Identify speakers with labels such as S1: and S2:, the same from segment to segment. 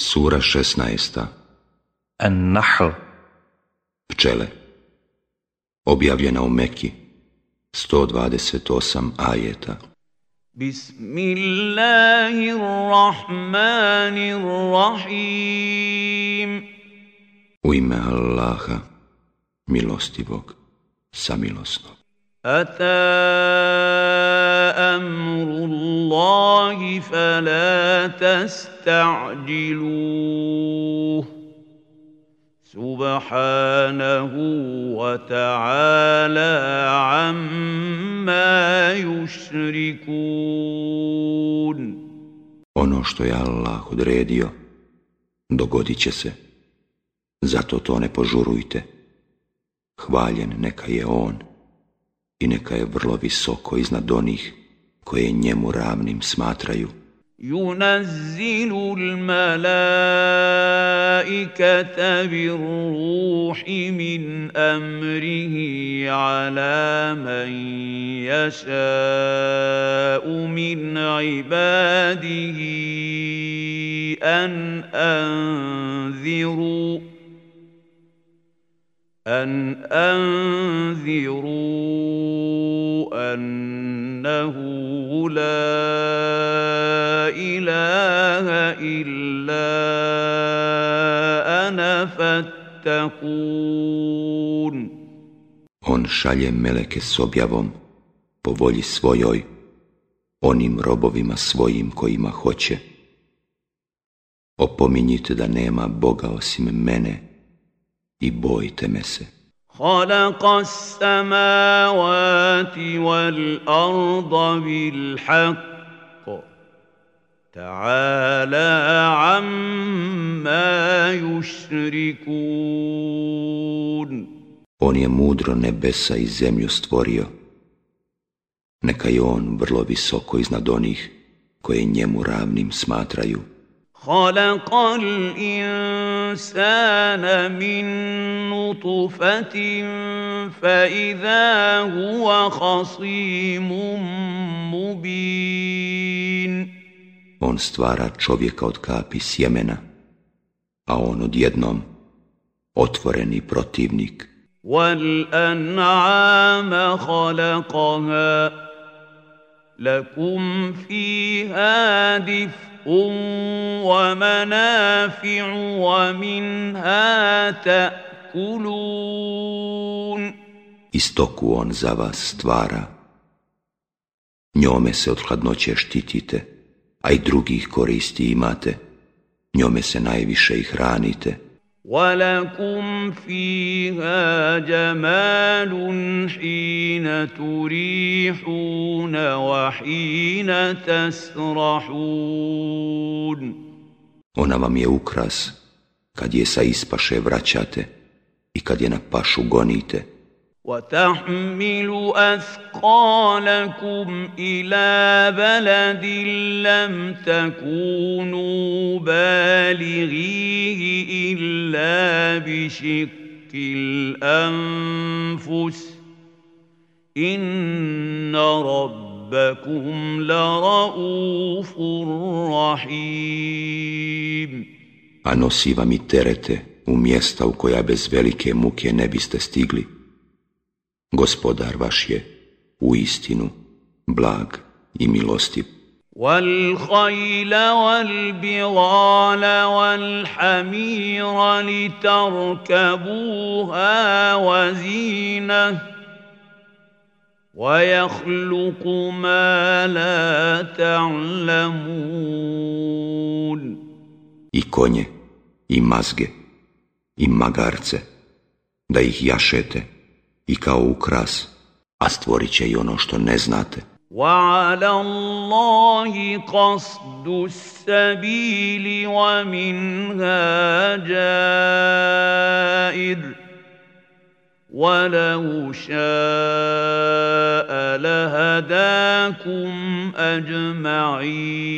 S1: Sura 16.
S2: An-Nahl.
S1: Pčele. Objavljena u Meki 128 ajeta.
S2: Bismillahirrahmanirrahim.
S1: U ime Allaha, milostivog, samilosnog.
S2: أتى أمر الله فلا تستعجلوه سبحانه وتعالى عما يشركون
S1: Ono što je Allah odredio, dogodit će se. Zato to ne požurujte. Hvaljen neka je On I neka je vrlo visoko iznad onih koje njemu ravnim smatraju.
S2: ينزل الملائكة بالروح من أمره على من يشاء من عباده أن أنذروا أن أنذروا أنه لا إله إلا أنا فاتقون
S1: On šalje meleke s objavom po volji svojoj, onim robovima svojim kojima hoće. Opominjite da nema Boga osim mene i bojte me se.
S2: خلق السماوات والأرض بالحق تعالى عما يشركون
S1: On je mudro nebesa i zemlju stvorio. Neka je on vrlo visoko iznad onih koje njemu ravnim smatraju.
S2: خلق الإنسان من نطفة فإذا هو خصيم مبين
S1: On stvara čovjeka od kapi sjemena, a on odjednom otvoreni protivnik.
S2: والأنعام خلقها لكم فيها دفء ومنافع ومنها تأكلون
S1: I stoku on za vas stvara. Njome se od hladnoće štitite, a i drugih koristi imate. Njome se najviše i hranite.
S2: ولكم فيها جمال حين تريحون وحين تسرحون
S1: Ona vam je ukras kad je sa ispaše vraćate i kad je na pašu gonite.
S2: وتحمل أثقالكم إلى بلد لم تكونوا بالغيه إلا بشق الأنفس إن ربكم لرؤوف رحيم
S1: A nosi vam i terete u mjesta u koja bez velike muke ne biste stigli. Gospodar vaš je u istinu blag i milostiv.
S2: والخيل والبغال والحمير لتركبوها وزينه ويخلق ما لا تعلمون
S1: I konje, i mazge, i magarce, da ih jašete i kao ukras, a stvorit će i ono što ne znate.
S2: وعلى الله قصد السبيل ومنها جائر ولو شاء لهداكم أجمعين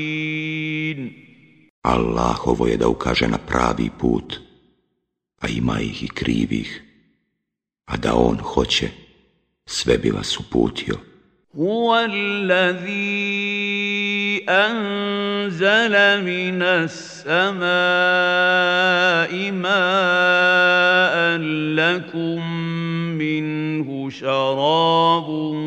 S1: Allahovo je da ukaže na pravi put, a ima ih i krivih, a da on hoće, sve bi vas uputio.
S2: Huwa allazi anzala minas samai ma'an lakum minhu sharabun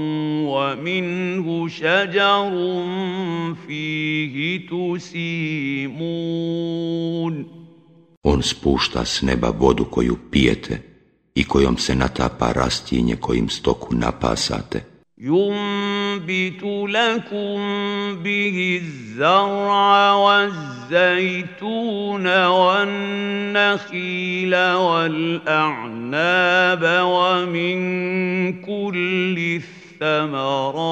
S2: wa minhu shajarun fihi tusimun
S1: On spušta s neba vodu koju pijete, i kojom se natapa rastinje kojim stoku napasate.
S2: ينبت لكم به الزرع والزيتون والنخيل والأعناب ومن كل الثمرات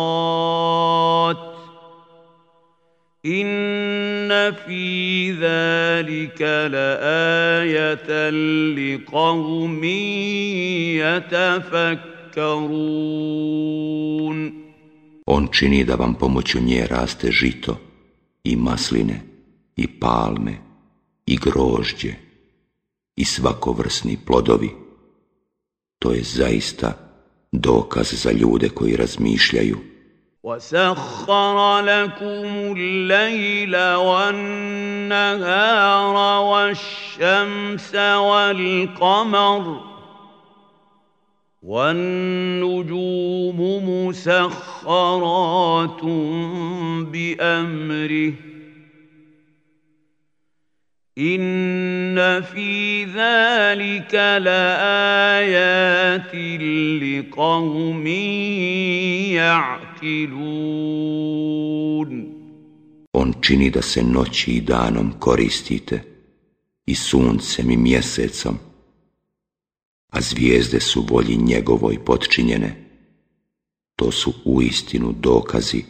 S2: إن في ذلك لآية لقوم يتفكرون تذكرون
S1: On čini da vam pomoću nje raste žito i masline i palme i grožđe i svakovrsni plodovi. To je zaista dokaz za ljude koji razmišljaju.
S2: وسخر لكم الليل والنهار والشمس والقمر والنجوم مسخرات بأمره إن في ذلك لآيات لقوم يعقلون
S1: On čini da se noći i danom koristite i suncem i mjesecom a zvijezde su volji njegovoj potčinjene. To su uistinu dokazi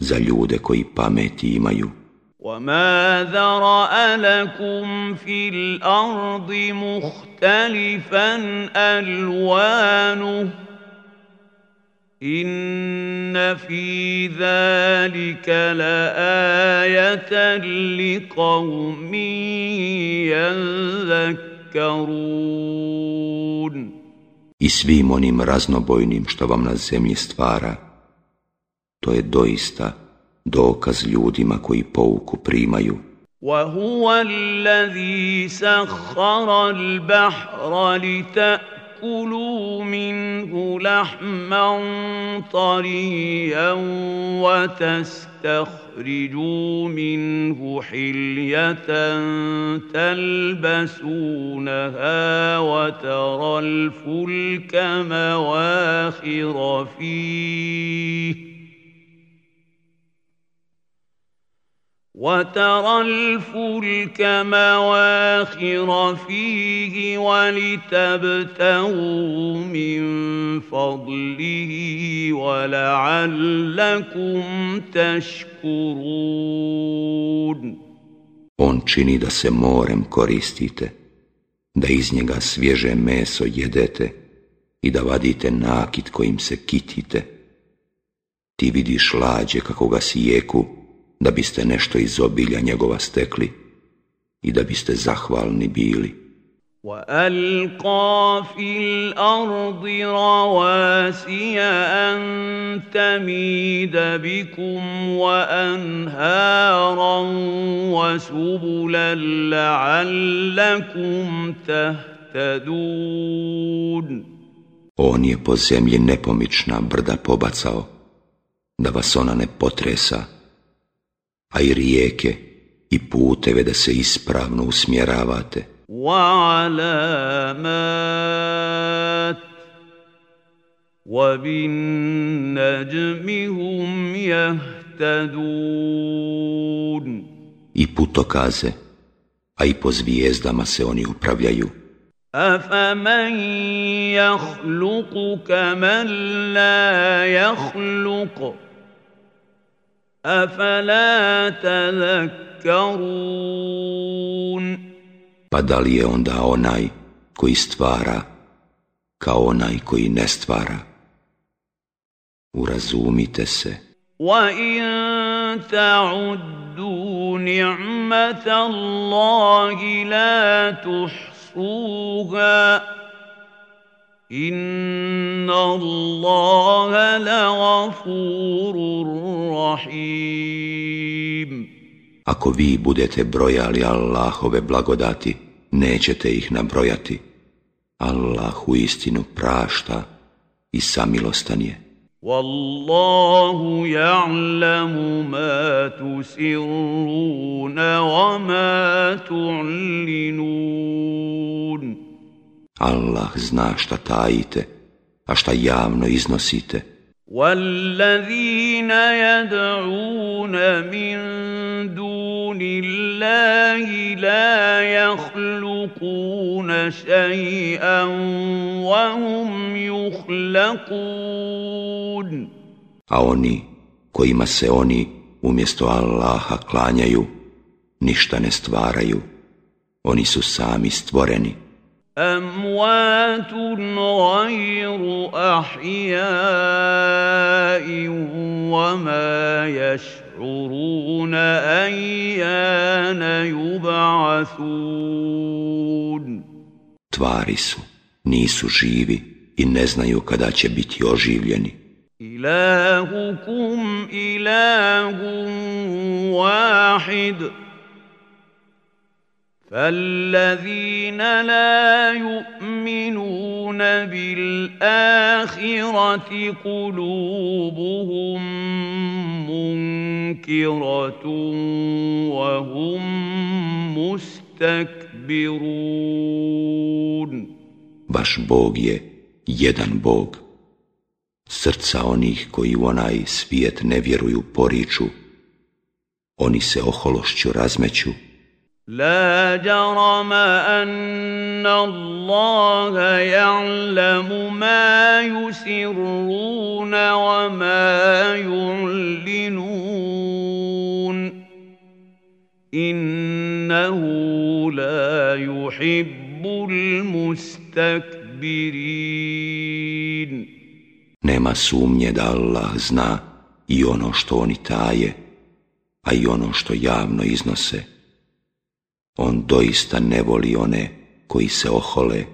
S1: za ljude koji pameti imaju.
S2: وما ذرأ لكم في الأرض مختلفا ألوانه إن في ذلك لآية لقوم يذكرون
S1: i svim onim raznobojnim što vam na zemlji stvara, to je doista dokaz ljudima koji pouku primaju.
S2: وهو الذي سخر البحر لتأكلوا منه لحما طريا وتستخرجوا تخرجوا منه حلية تلبسونها وترى الفلك مواخر فيه وترى الفلك مواخر فيه ولتبتغوا من فضله ولعلكم تشكرون
S1: On čini da se morem koristite, da iz njega svježe meso jedete i da vadite nakit kojim se kitite. Ti vidiš lađe kako ga sijeku, da biste nešto iz obilja njegova stekli i da biste zahvalni bili.
S2: وألقى في الأرض رواسي أن تميد بكم وأنهارا وسبلا لعلكم تهتدون
S1: On je po zemlji nepomična brda pobacao, da vas ona ne potresa, a i rijeke i puteve da se ispravno usmjeravate.
S2: وعلامات وبالنجم هم يهتدون
S1: I putokaze, a i po zvijezdama se oni upravljaju.
S2: أفمن يخلق كمن لا يخلق أفلا تذكرون
S1: Pa da li je onda onaj koji stvara kao onaj koji ne stvara? Urazumite se.
S2: وَإِن تَعُدُّوا نِعْمَةَ اللَّهِ لَا تُحْصُوهَا إِنَّ اللَّهَ لَغَفُورٌ رَحِيمٌ
S1: Ako vi budete brojali Allahove blagodati, nećete ih nabrojati. Allah u istinu prašta i samilostan je.
S2: والله يعلم ما تسرون وما تعلنون
S1: Allah zna šta tajite, a šta javno iznosite.
S2: والذين يدعون من دون الله لا يخلقون شيئا وهم يخلقون
S1: A oni kojima se oni umjesto Allaha klanjaju, ništa ne stvaraju. Oni su sami stvoreni.
S2: أموات غير أحياء وما يشعرون أيان يبعثون
S1: Tvari su, nisu živi i ne znaju kada će biti oživljeni.
S2: إلهكم إله واحد فالذين لا يؤمنون بالآخرة قلوبهم منكرة وهم مستكبرون
S1: Vaš Bog je jedan Bog. Srca onih koji u onaj svijet ne vjeruju poriču, oni se ohološću razmeću
S2: لا جرم أن الله يعلم ما يسرون وما يعلنون إنه لا يحب المستكبرين
S1: Nema sumnje da Allah zna i ono što oni taje, a i ono što javno iznose. On doista ne voli one koji se ohole.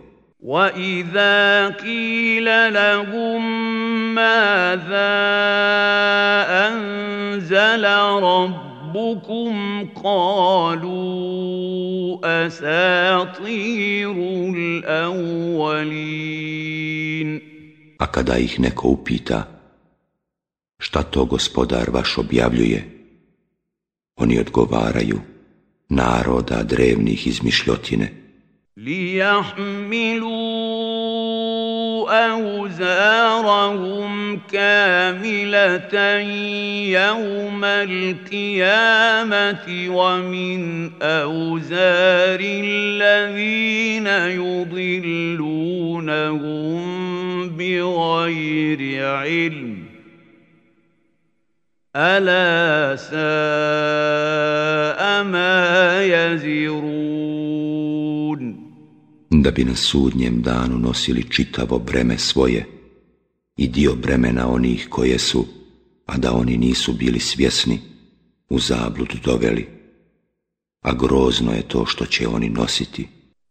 S2: وَإِذَا قِيلَ لَهُم مَّاذَا أَنزَلَ رَبُّكُمْ قَالُوا أَسَاطِيرُ الْأَوَّلِينَ
S1: A kada ih neko upita, šta to gospodar vaš objavljuje, oni odgovaraju, naroda drevnih izmišljotine.
S2: ليحملوا أوزارهم كاملة يوم القيامة ومن أوزار الذين يضلونهم بغير علم ألا ساء ما يزرون
S1: Da bi na sudnjem danu nosili čitavo breme svoje i dio bremena onih koje su, a da oni nisu bili svjesni, u zabludu doveli. A grozno je to što će oni nositi.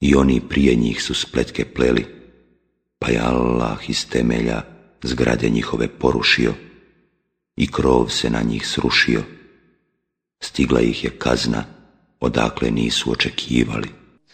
S1: I oni prije njih su spletke pleli, pa je Allah iz temelja zgrade njihove porušio i krov se na njih srušio. Stigla ih je kazna, odakle nisu očekivali.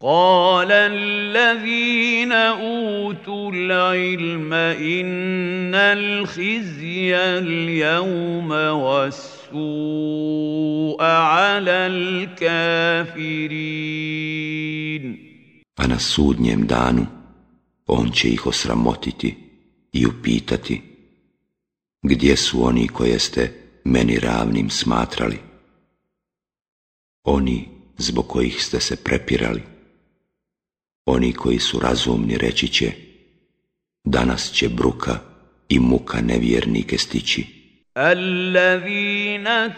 S2: قال الذين اوتوا العلم ان الخزي اليوم والسوء على الكافرين
S1: A na sudnjem danu On će ih osramotiti i upitati Gdje su oni koje ste meni ravnim smatrali? Oni zbog kojih ste se prepirali. Oni koji su razumni reći će Danas će bruka i muka nevjernike stići.
S2: Allazina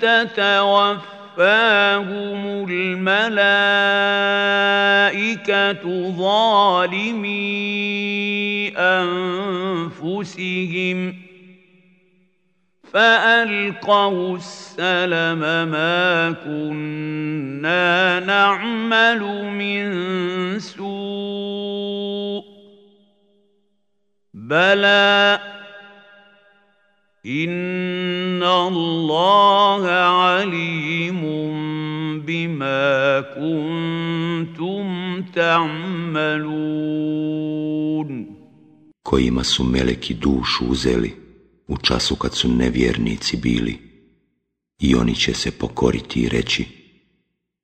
S2: تتوفاهم الملائكة ظالمي أنفسهم فألقوا السلم ما كنا نعمل من سوء بلى إن الله عليم بما كنتم تعملون.
S1: Kojima su meleki dušu uzeli u času kad su nevjernici bili i oni će se pokoriti i reći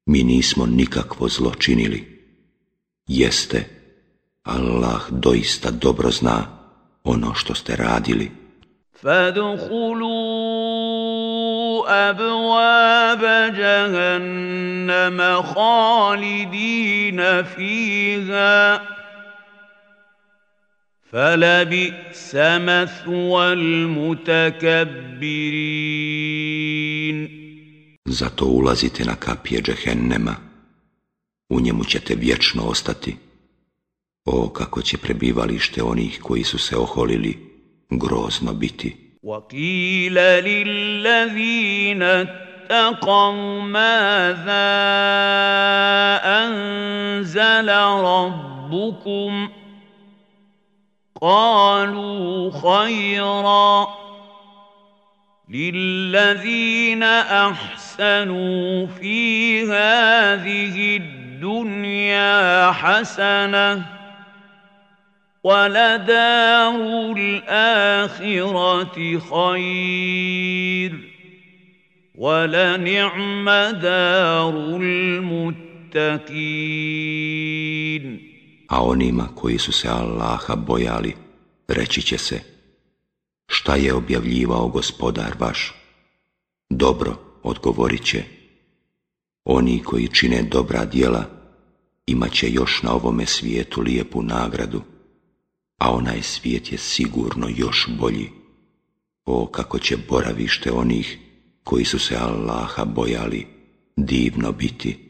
S1: mi nismo nikakvo zlo činili jeste Allah doista dobro zna ono što ste radili
S2: فادخلوا ابواب جهنم خالدين فيها فلبئس مثوى المتكبرين
S1: Zato ulazite na kapije džehennema, u njemu ćete vječno ostati. O, kako će prebivalište onih koji su se oholili grozno biti.
S2: وقيل للذين اتقوا ماذا أنزل ربكم قالوا خيرا للذين أحسنوا في هذه الدنيا حسنة ولدار الآخرة خير ولنعم دار المتقين
S1: a onima koji su se Allaha bojali, reći će se, šta je objavljivao gospodar vaš? Dobro, odgovorit će, oni koji čine dobra djela, imat će još na ovome svijetu lijepu nagradu, a onaj svijet je sigurno još bolji. O, kako će boravište onih koji su se Allaha bojali divno biti.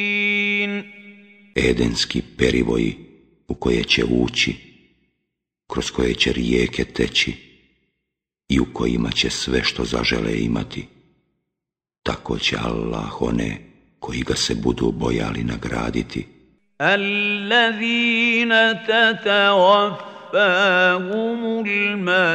S1: Edenski perivoji u koje će ući, kroz koje će rijeke teći i u kojima će sve što zažele imati. Tako će Allah one koji ga se budu bojali nagraditi.
S2: Allazina توفاهم الملائكة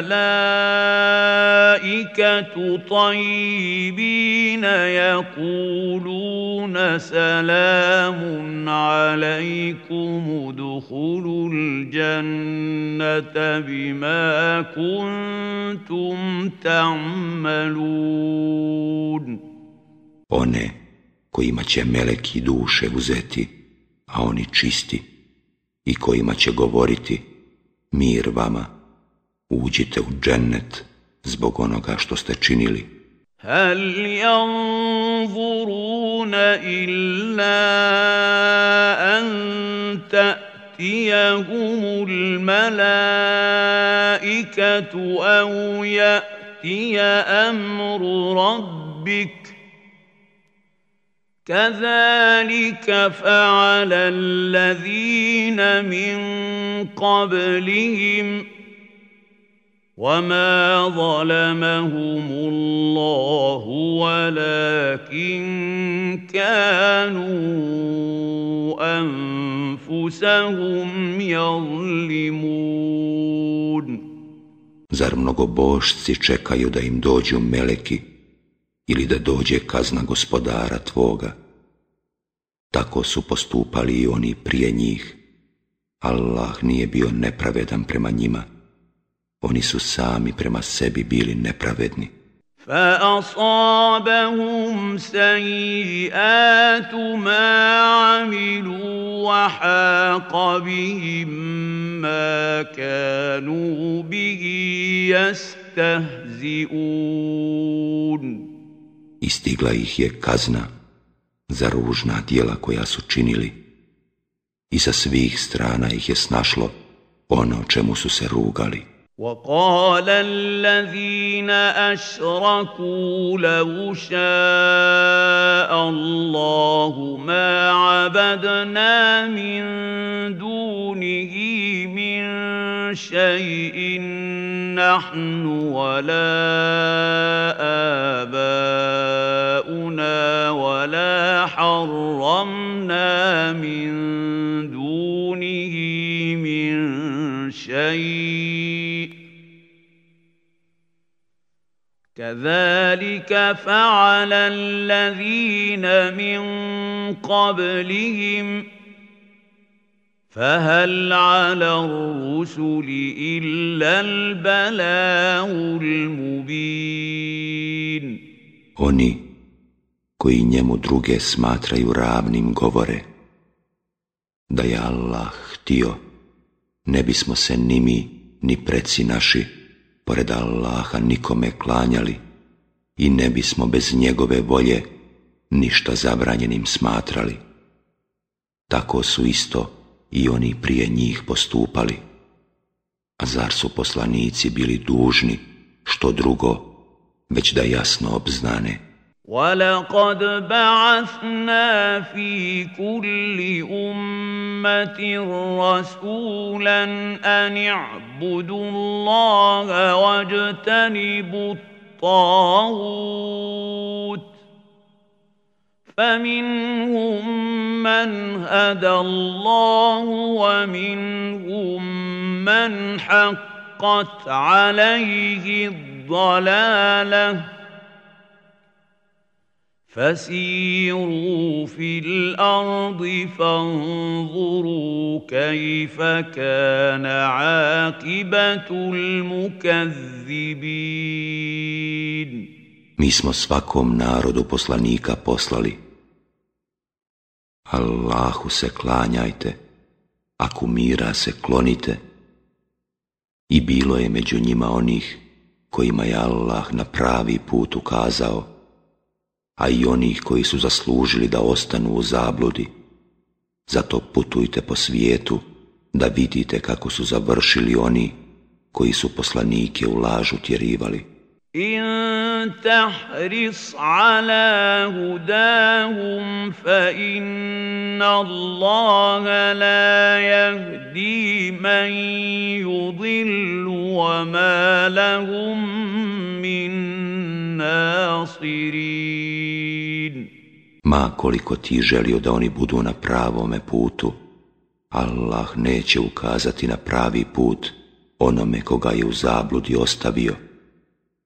S2: طيبين يقولون سلام عليكم ادخلوا الجنة بما كنتم تعملون
S1: One kojima će meleki duše uzeti, a oni čisti, i kojima će govoriti mir vama, uđite u džennet zbog onoga što ste činili.
S2: Hal yanzuruna illa an ta'tiyahumul malaikatu aw ya'tiya amru rabbik كذلك فعل الذين من قبلهم وما ظلمهم الله ولكن كانوا أنفسهم يظلمون.
S1: Zar mnogobošci čekaju da im dođu meleki? ili da dođe kazna gospodara tvoga? Tako su postupali i oni prije njih. Allah nije bio nepravedan prema njima. Oni su sami prema sebi bili nepravedni.
S2: فأصابهم سيئات ما عملوا وحاق بهم ما كانوا به يستهزئون
S1: Istigla ih je kazna za ružna dijela koja su činili i sa svih strana ih je snašlo ono čemu su se rugali.
S2: وقال الذين اشركوا لو شاء الله ما عبدنا من دونه من شيء نحن ولا آباؤنا ولا حرمنا من دونه من شيء. كذلك فعل الذين من قبلهم فهل على الرسل إلا البلاغ المبين
S1: Oni koji njemu druge smatraju ravnim govore da je Allah htio ne bismo se ni mi ni preci naši pored Allaha nikome klanjali i ne bismo bez njegove volje ništa zabranjenim smatrali. Tako su isto i oni prije njih postupali. A zar su poslanici bili dužni, što drugo, već da jasno obznane
S2: ولقد بعثنا في كل أمة رسولا أن اعبدوا الله واجتنبوا الطاغوت فمنهم من هدى الله ومنهم من حقت عليه الضلاله فسيروا في الأرض فانظروا كيف كان عاقبة المكذبين
S1: Mi smo svakom narodu poslanika poslali. Allahu se klanjajte, a kumira se klonite. I bilo je među njima onih kojima je Allah na pravi put ukazao, a i onih koji su zaslužili da ostanu u zabludi. Zato putujte po svijetu da vidite kako su završili oni koji su poslanike u lažu tjerivali.
S2: In تحرص ala hudahum fa inna Allaha la yahdi man وما wa ma lahum min nasirin.
S1: Ma koliko ti želio da oni budu na pravome putu, Allah neće ukazati na pravi put onome koga je u zabludi ostavio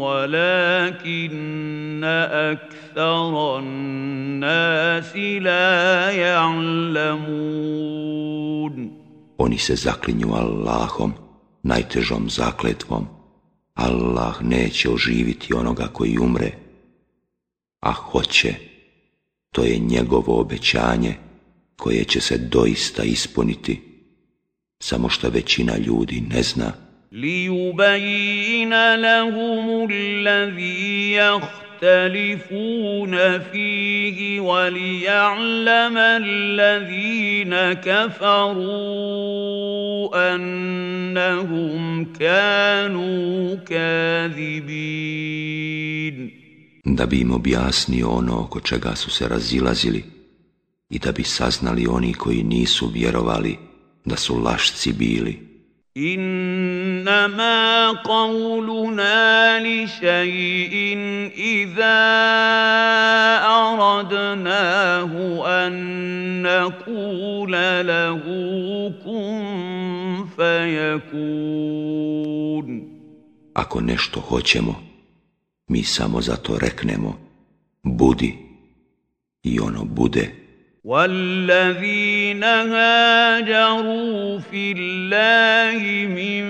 S2: ولكن اكثر الناس لا يعلمون
S1: Oni se zaklinju Allahom, najtežom zakletvom. Allah neće oživiti onoga koji umre, a hoće, to je njegovo obećanje koje će se doista ispuniti samo što većina ljudi ne zna.
S2: لِيُبَيِّنَ لَهُمُ الَّذِي يَخْتَلِفُونَ فِيهِ وَلِيَعْلَمَ الَّذِينَ كَفَرُوا أَنَّهُمْ كَانُوا كَاذِبِينَ
S1: Da bi im objasnio ono oko čega su se razilazili i da bi saznali oni koji nisu vjerovali da su lašci bili.
S2: إنما قولنا لشيء إذا أردناه أن نقول له كن فيكون
S1: Ako nešto hoćemo, mi samo zato reknemo, budi i ono bude.
S2: والذين هاجروا في الله من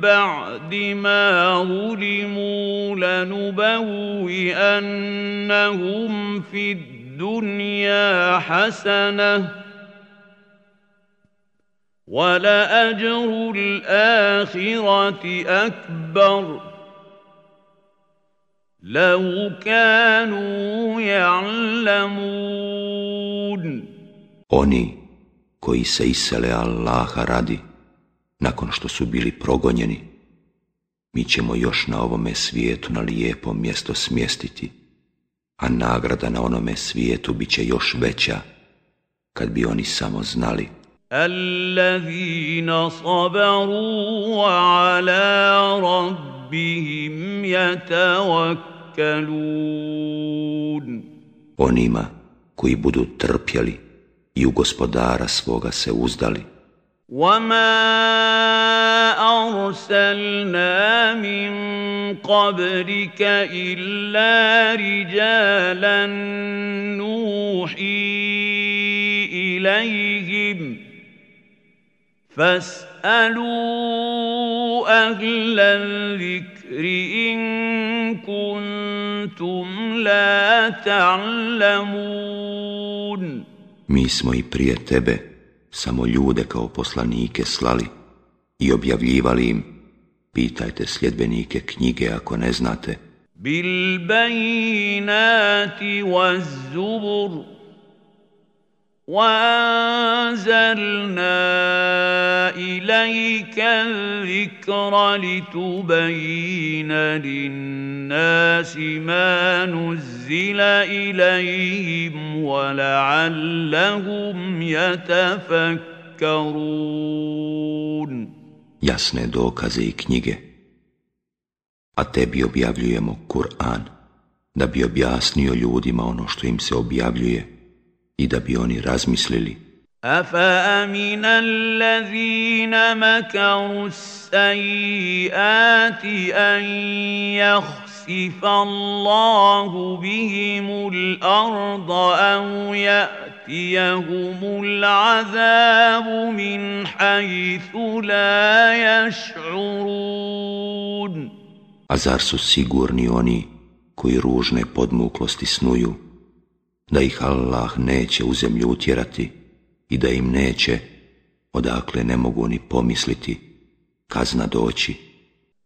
S2: بعد ما ظلموا لنبوئنهم في الدنيا حسنه ولأجر الآخرة أكبر لو كانوا يعلمون
S1: Oni koji se isele Allaha radi, nakon što su bili progonjeni, mi ćemo još na ovome svijetu na lijepo mjesto smjestiti, a nagrada na onome svijetu bit će još veća, kad bi oni samo znali.
S2: الذين صبروا وعلى ربهم يتوكلون
S1: Onima koji budu trpjeli i u gospodara svoga se uzdali.
S2: وما أرسلنا من قبلك إلا رجالا نوحي إليهم فاسألوا أهل الذكر إن كنتم لا تعلمون
S1: Mi smo i prije tebe samo ljude kao poslanike slali i objavljivali im, pitajte sljedbenike knjige ako ne znate.
S2: بالبينات والزبر وأنزلنا إليك الذكر لتبين للناس ما نزل إليهم ولعلهم يتفكرون
S1: Jasne dokaze i knjige. A tebi objavljujemo Kur'an, da bi objasnio ljudima ono što im se objavljuje i da bi oni razmislili.
S2: أفأمن الذين مكروا السيئات أن يخسف الله بهم الأرض أو يأتيهم العذاب من حيث لا يشعرون
S1: A zar su sigurni oni koji ružne podmuklosti snuju, da ih Allah neće u zemlju utjerati i da im neće, odakle ne mogu ni pomisliti, kazna doći.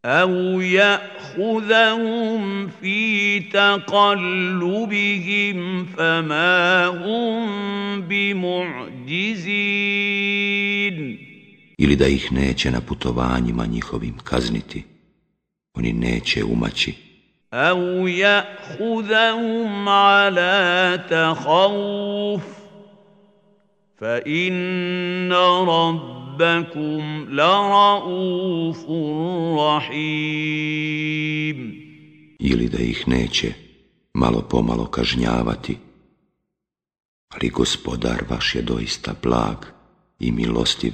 S2: أو يأخذهم في تقلبهم فما هم بمعجزين
S1: Ili da ih neće na putovanjima njihovim kazniti, oni neće umaći.
S2: أو يأخذهم على تخوف فإن ربكم لرؤوف رحيم
S1: ili da ih neće malo pomalo kažnjavati. Ali gospodar vaš je doista blag i milostiv.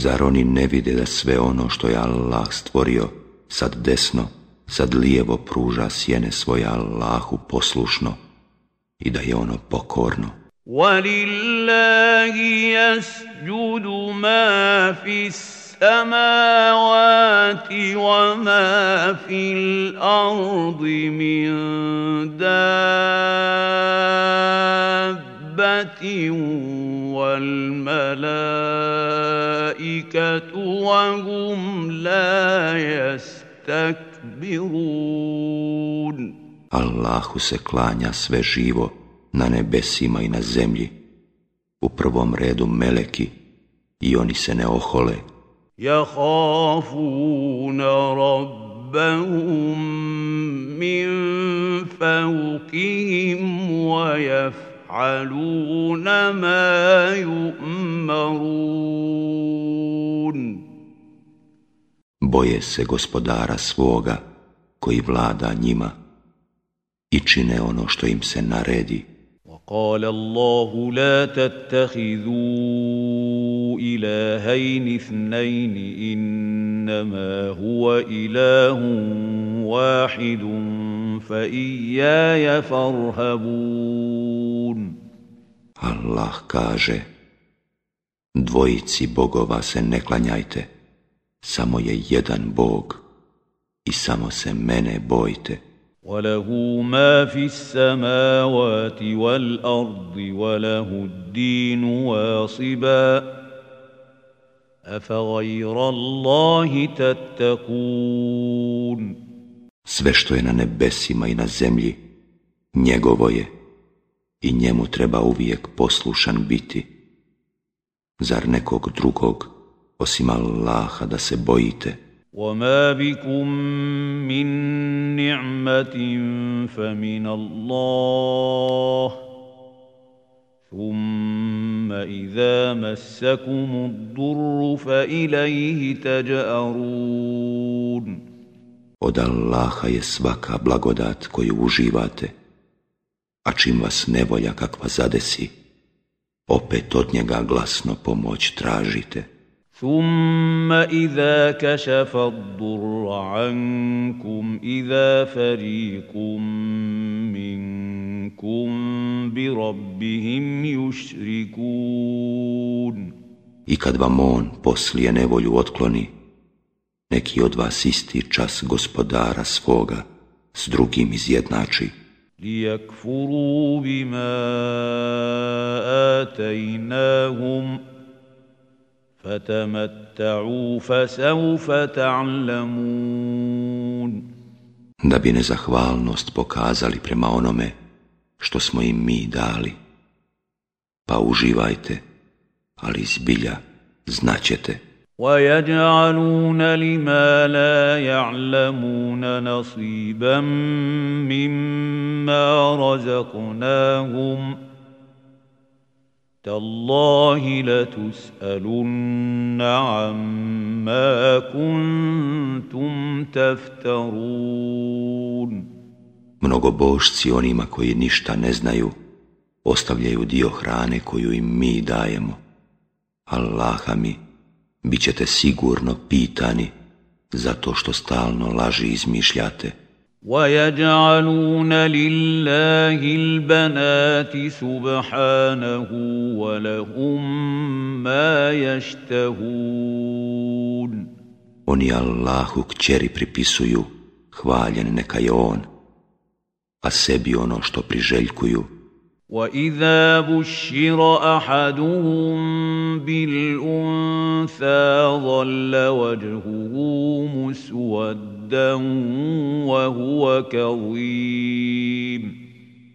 S1: Zar oni ne vide da sve ono što je Allah stvorio, sad desno, sad lijevo pruža sjene svoje Allahu poslušno i da je ono pokorno?
S2: ولله يسجد ما في السماوات وما في الأرض من دابة والملائكة الملائكة وهم لا يستكبرون
S1: Allahu se klanja sve živo na nebesima i na zemlji. U prvom redu meleki i oni se ne ohole.
S2: يخافون ربهم من فوقهم يَفْعَلُونَ مَا يُؤْمَرُونَ
S1: Boje se gospodara svoga koji vlada njima i čine ono što im se naredi.
S2: وقال الله لا تتخذوا إلهين اثنين إنما هو إله واحد فإياي فارهبون
S1: Allah kaže, dvojici bogova se ne klanjajte, samo je jedan bog i samo se mene bojte.
S2: وله ما في السماوات والارض وله الدين واصبا افغير الله تتقون
S1: Sve što je na nebesima i na zemlji, njegovo je i njemu treba uvijek poslušan biti. Zar nekog drugog, osim Allaha, da se bojite?
S2: وما بكم من نعمه فمن الله ثم اذا مسكم الضر فاليه تجارون
S1: Od Allaha je svaka blagodat koju uživate, a čim vas nevolja kakva zadesi, opet od njega glasno pomoć tražite.
S2: ثم اذا كشف الضر عنكم اذا فريق منكم بربهم يشركون
S1: I kad vam on poslije nevolju otkloni, neki od vas isti čas gospodara svoga s drugim izjednači,
S2: ليكفروا بما آتيناهم فتمتعوا فسوف تعلمون
S1: da bi nezahvalnost pokazali prema onome što smo im mi dali. Pa uživajte, ali zbilja znaćete.
S2: ويجعلون لما لا يعلمون نصيبا مما رزقناهم تالله لتسالن عما كنتم تفترون
S1: Mnogobošci onima koji ništa ne znaju, ostavljaju dio hrane koju im mi dajemo. Allaha mi, bit ćete sigurno pitani zato što stalno laži izmišljate.
S2: ويجعلون لله البنات سبحانه ولهم ما يشتهون
S1: Oni Allahu kćeri pripisuju, hvaljen neka je On, a sebi ono što priželjkuju.
S2: واذا بشر احدهم بالانثى ظل وجهه مسودا وهو كظيم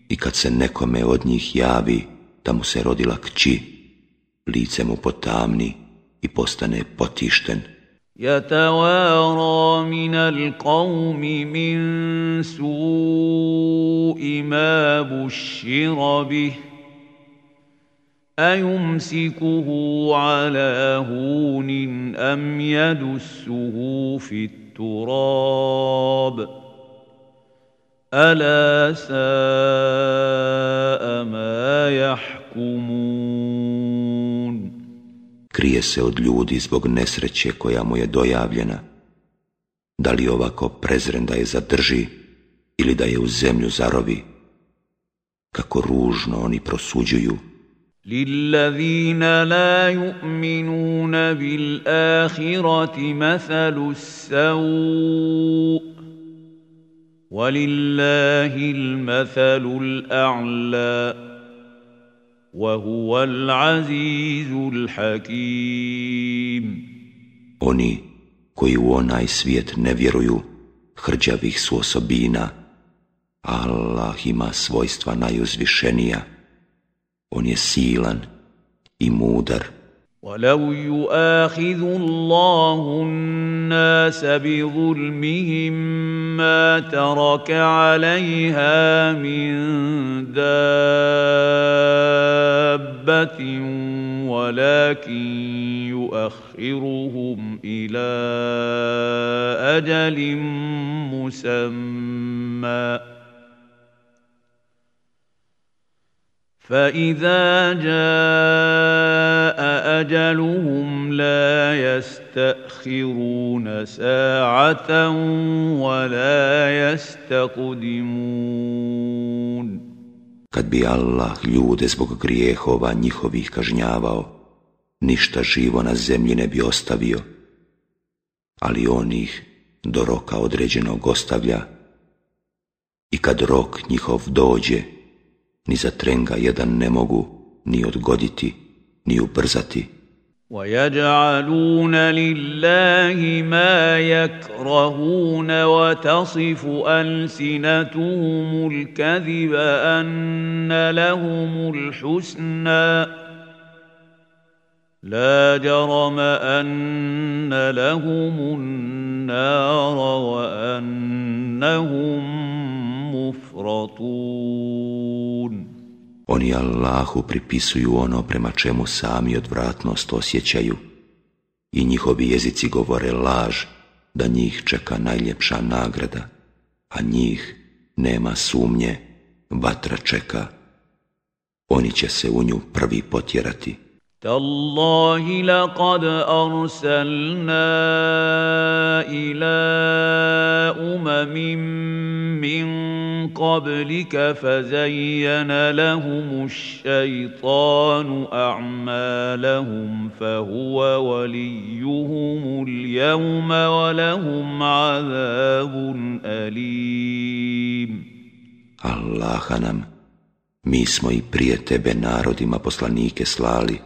S1: I kad se nekome od njih javi da mu se rodila kći, lice mu potamni i postane potišten.
S2: يتوارى من القوم من سوء ما بشر به أيمسكه على هون أم يدسه في التراب ألا ساء ما يحكمون
S1: Krije se od ljudi zbog nesreće koja mu je dojavljena. Da li ovako prezren da je zadrži ili da je u zemlju zarovi? Kako ružno oni prosuđuju.
S2: للذين لا يؤمنون بالآخرة مثل السوء ولله المثل الأعلى وهو العزيز الحكيم
S1: Oni koji u onaj svijet ne vjeruju, hrđavih su osobina, Allah ima svojstva najuzvišenija. On je silan i mudar.
S2: ولو يؤاخذ الله الناس بظلمهم ما ترك عليها من دابة ولكن يؤخرهم إلى أجل مسمى فإذا جاء أجلهم لا يستأخرون ساعة ولا يستقدمون
S1: Kad bi Allah ljude zbog grijehova njihovih kažnjavao, ništa živo na zemlji ne bi ostavio, ali on ih do roka određenog ostavlja i kad rok njihov dođe, ni za trenga jedan ne mogu ni odgoditi, ni ubrzati.
S2: ويجعلون لله ما يكرهون وتصف ألسنتهم الكذب أن لهم الحسنى لا جرم أن لهم النار وأنهم مفرطون
S1: Oni Allahu pripisuju ono prema čemu sami odvratnost osjećaju i njihovi jezici govore laž da njih čeka najljepša nagrada, a njih nema sumnje, vatra čeka. Oni će se u nju prvi potjerati.
S2: تالله لقد أرسلنا إلى أمم من قبلك فزين لهم الشيطان أعمالهم فهو وليهم اليوم ولهم عذاب أليم.
S1: الله nam mi smo i prije tebe narodima poslanike slali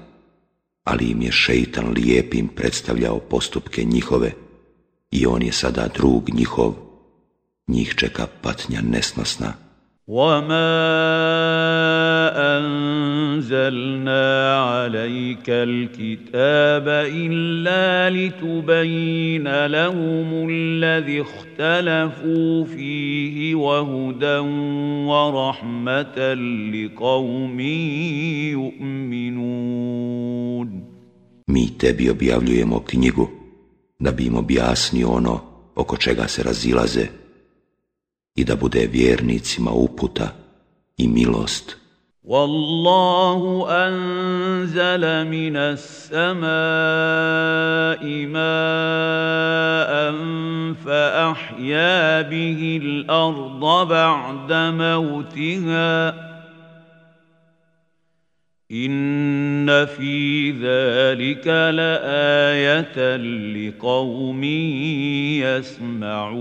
S1: ali im je šeitan lijepim predstavljao postupke njihove i on je sada drug njihov, njih čeka patnja nesnosna.
S2: وما أنزلنا عليك الكتاب إلا لتبين لهم الذي اختلفوا فيه وهدى ورحمة لقوم يؤمنون.
S1: Mi tebi objavljujemo knjigu da bi im objasnio ono oko čega se razilaze. I da bude vjernicima uputa i milost.
S2: والله أنزل من السماء ماء فأحيا به الأرض بعد موتها إن في ذلك لآية لقوم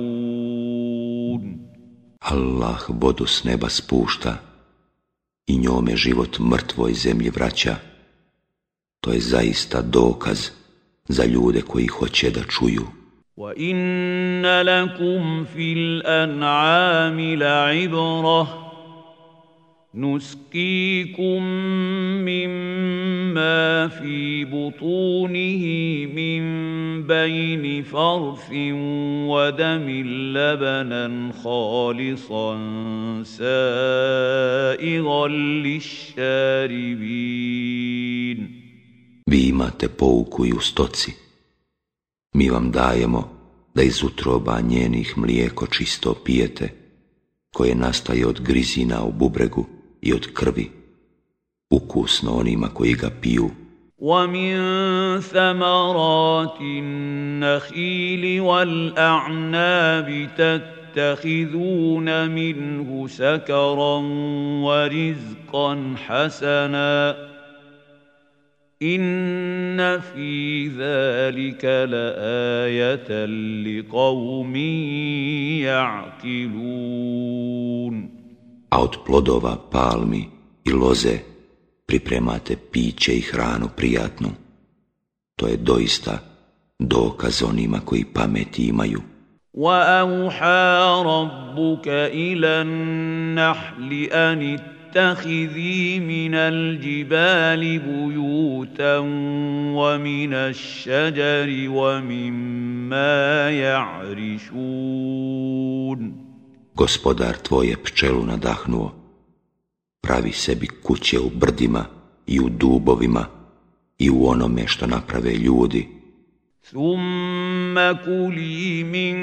S2: يسمعون
S1: Allah vodu s neba spušta i njome život mrtvoj zemlji vraća. To je zaista dokaz za ljude koji hoće da čuju.
S2: وَإِنَّ لَكُمْ فِي الْأَنْعَامِ لَعِبْرَةً نسقيكم مما في بطونه من بين فرث ودم لبنا خالصا سائغا للشاربين
S1: Vi imate pouku i u stoci. Mi vam dajemo da iz utroba njenih mlijeko čisto pijete, koje nastaje od grizina u bubregu, I od krvi, ukusno onima koji ga piju.
S2: ومن ثمرات النخيل والأعناب تتخذون منه سكرا ورزقا حسنا إن في ذلك لآية لقوم يعقلون
S1: a od plodova palmi i loze pripremate piće i hranu prijatnu. To je doista dokaz onima koji pameti imaju.
S2: وأوحى ربك إلى النحل أن اتخذي من الجبال بيوتا ومن الشجر ومما يعرشون
S1: gospodar tvoj je pčelu nadahnuo. Pravi sebi kuće u brdima i u dubovima i u onome što naprave ljudi.
S2: Thumma kuli min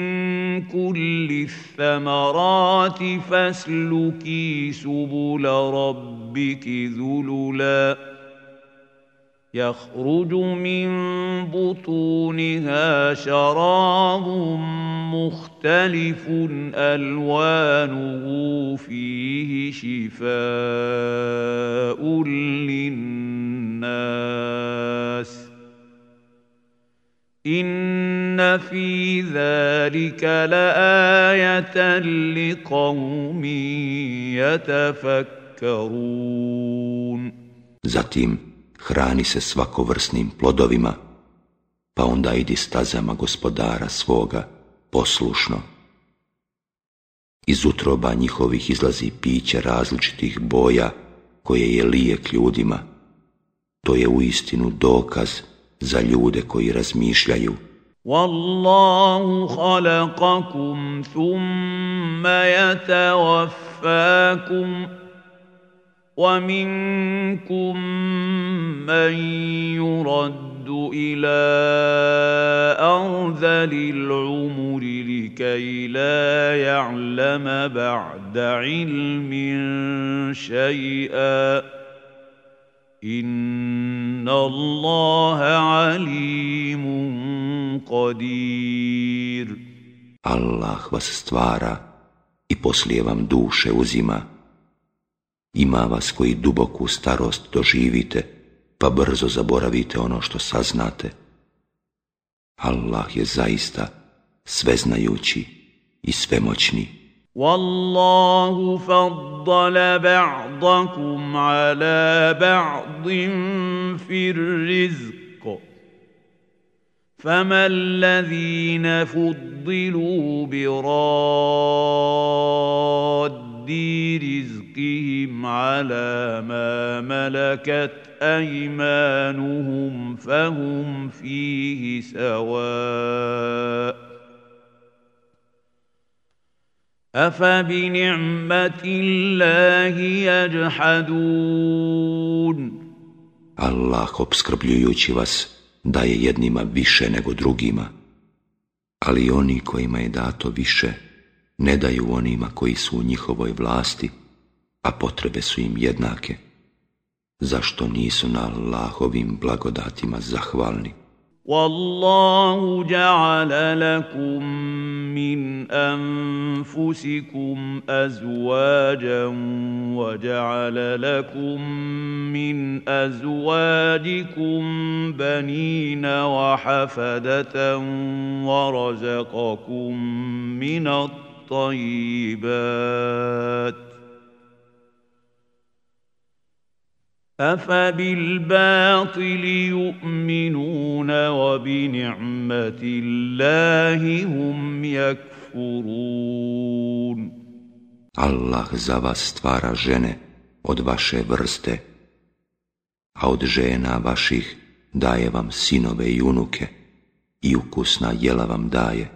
S2: kulli thamarati fasluki subula rabbiki zulula. يخرج من بطونها شراب مختلف ألوانه فيه شفاء للناس إن في ذلك لآية لقوم يتفكرون
S1: Zatim hrani se svakovrsnim plodovima, pa onda idi stazama gospodara svoga poslušno. Iz utroba njihovih izlazi piće različitih boja koje je lijek ljudima. To je uistinu dokaz za ljude koji razmišljaju.
S2: Wallahu khalaqakum thumma yatawaffakum ومنكم من يرد إلى أرذل العمر لكي لا يعلم بعد علم شيئا. إن الله عليم قدير.
S1: Allah vas stvara i poslije vam duše Ima vas koji duboku starost doživite, pa brzo zaboravite ono što saznate. Allah je zaista sveznajući i svemoćni.
S2: Wallahu faddala ba'dakum ala ba'din fir rizq. فما الذين فضلوا براد رزقهم على ما ملكت ايمانهم فهم فيه سواء افبنعمه الله يجحدون
S1: Allah obskrbljujući vas daje jednima više nego drugima, ali oni kojima je dato više ne daju onima koji su u njihovoj vlasti, a potrebe su im jednake. Zašto nisu na Allahovim blagodatima zahvalni?
S2: والله جعل لكم من انفسكم ازواجا وجعل لكم من ازواجكم بنين وحفده ورزقكم من الطيبات أفبالباطل يؤمنون وبنعمة الله هم يكفرون
S1: Allah za vas stvara žene od vaše vrste, a od žena vaših daje vam sinove i unuke i ukusna jela vam daje.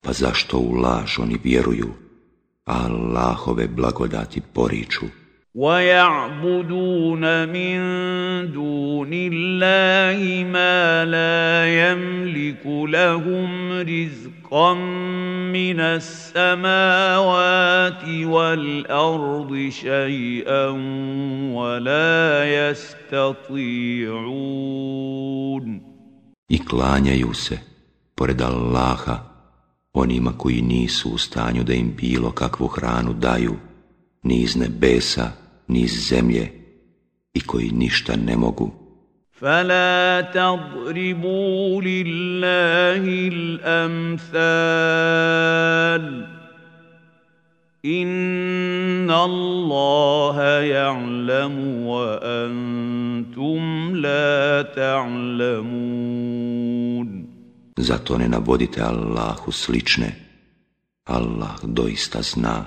S1: Pa zašto u laž oni vjeruju, a Allahove blagodati poriču?
S2: ويعبدون من دون الله ما لا يملك لهم رزقا من السماوات والارض شيئا ولا يستطيعون
S1: I klanjaju se, pored Allaha, onima koji nisu u stanju da im bilo kakvu hranu daju, ni iz nebesa, ni iz zemlje i koji ništa ne mogu.
S2: فلا تضربوا لله الامثال ان الله يعلم وانتم لا تعلمون
S1: Zato ne navodite Allahu slične. Allah doista zna,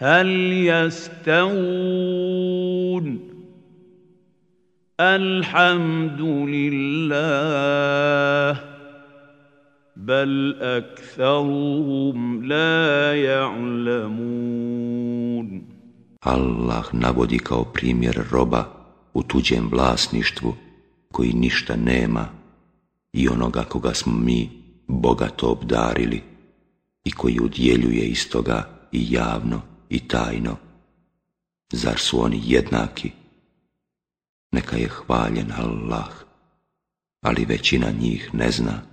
S2: هل يستوون الحمد لله بل اكثرهم لا يعلمون
S1: Allah navodi kao primjer roba u tuđem vlasništvu koji ništa nema i onoga koga smo mi bogato obdarili i koji udjeljuje iz toga i javno i tajno. Zar su oni jednaki? Neka je hvaljen Allah, ali većina njih ne zna.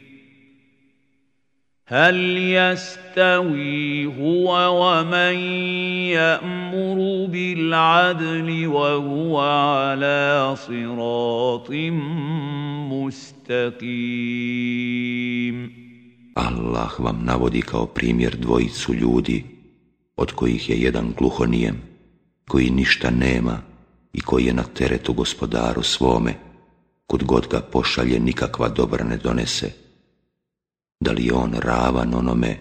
S2: هل يستوي هو ومن يامر بالعدل وهو على صراط مستقيم
S1: Allah vam navodi kao primjer dvojicu ljudi, od kojih je jedan gluhonijem, koji ništa nema i koji je na teretu gospodaru svome, kud god ga pošalje nikakva dobra ne donese, da li je on ravan onome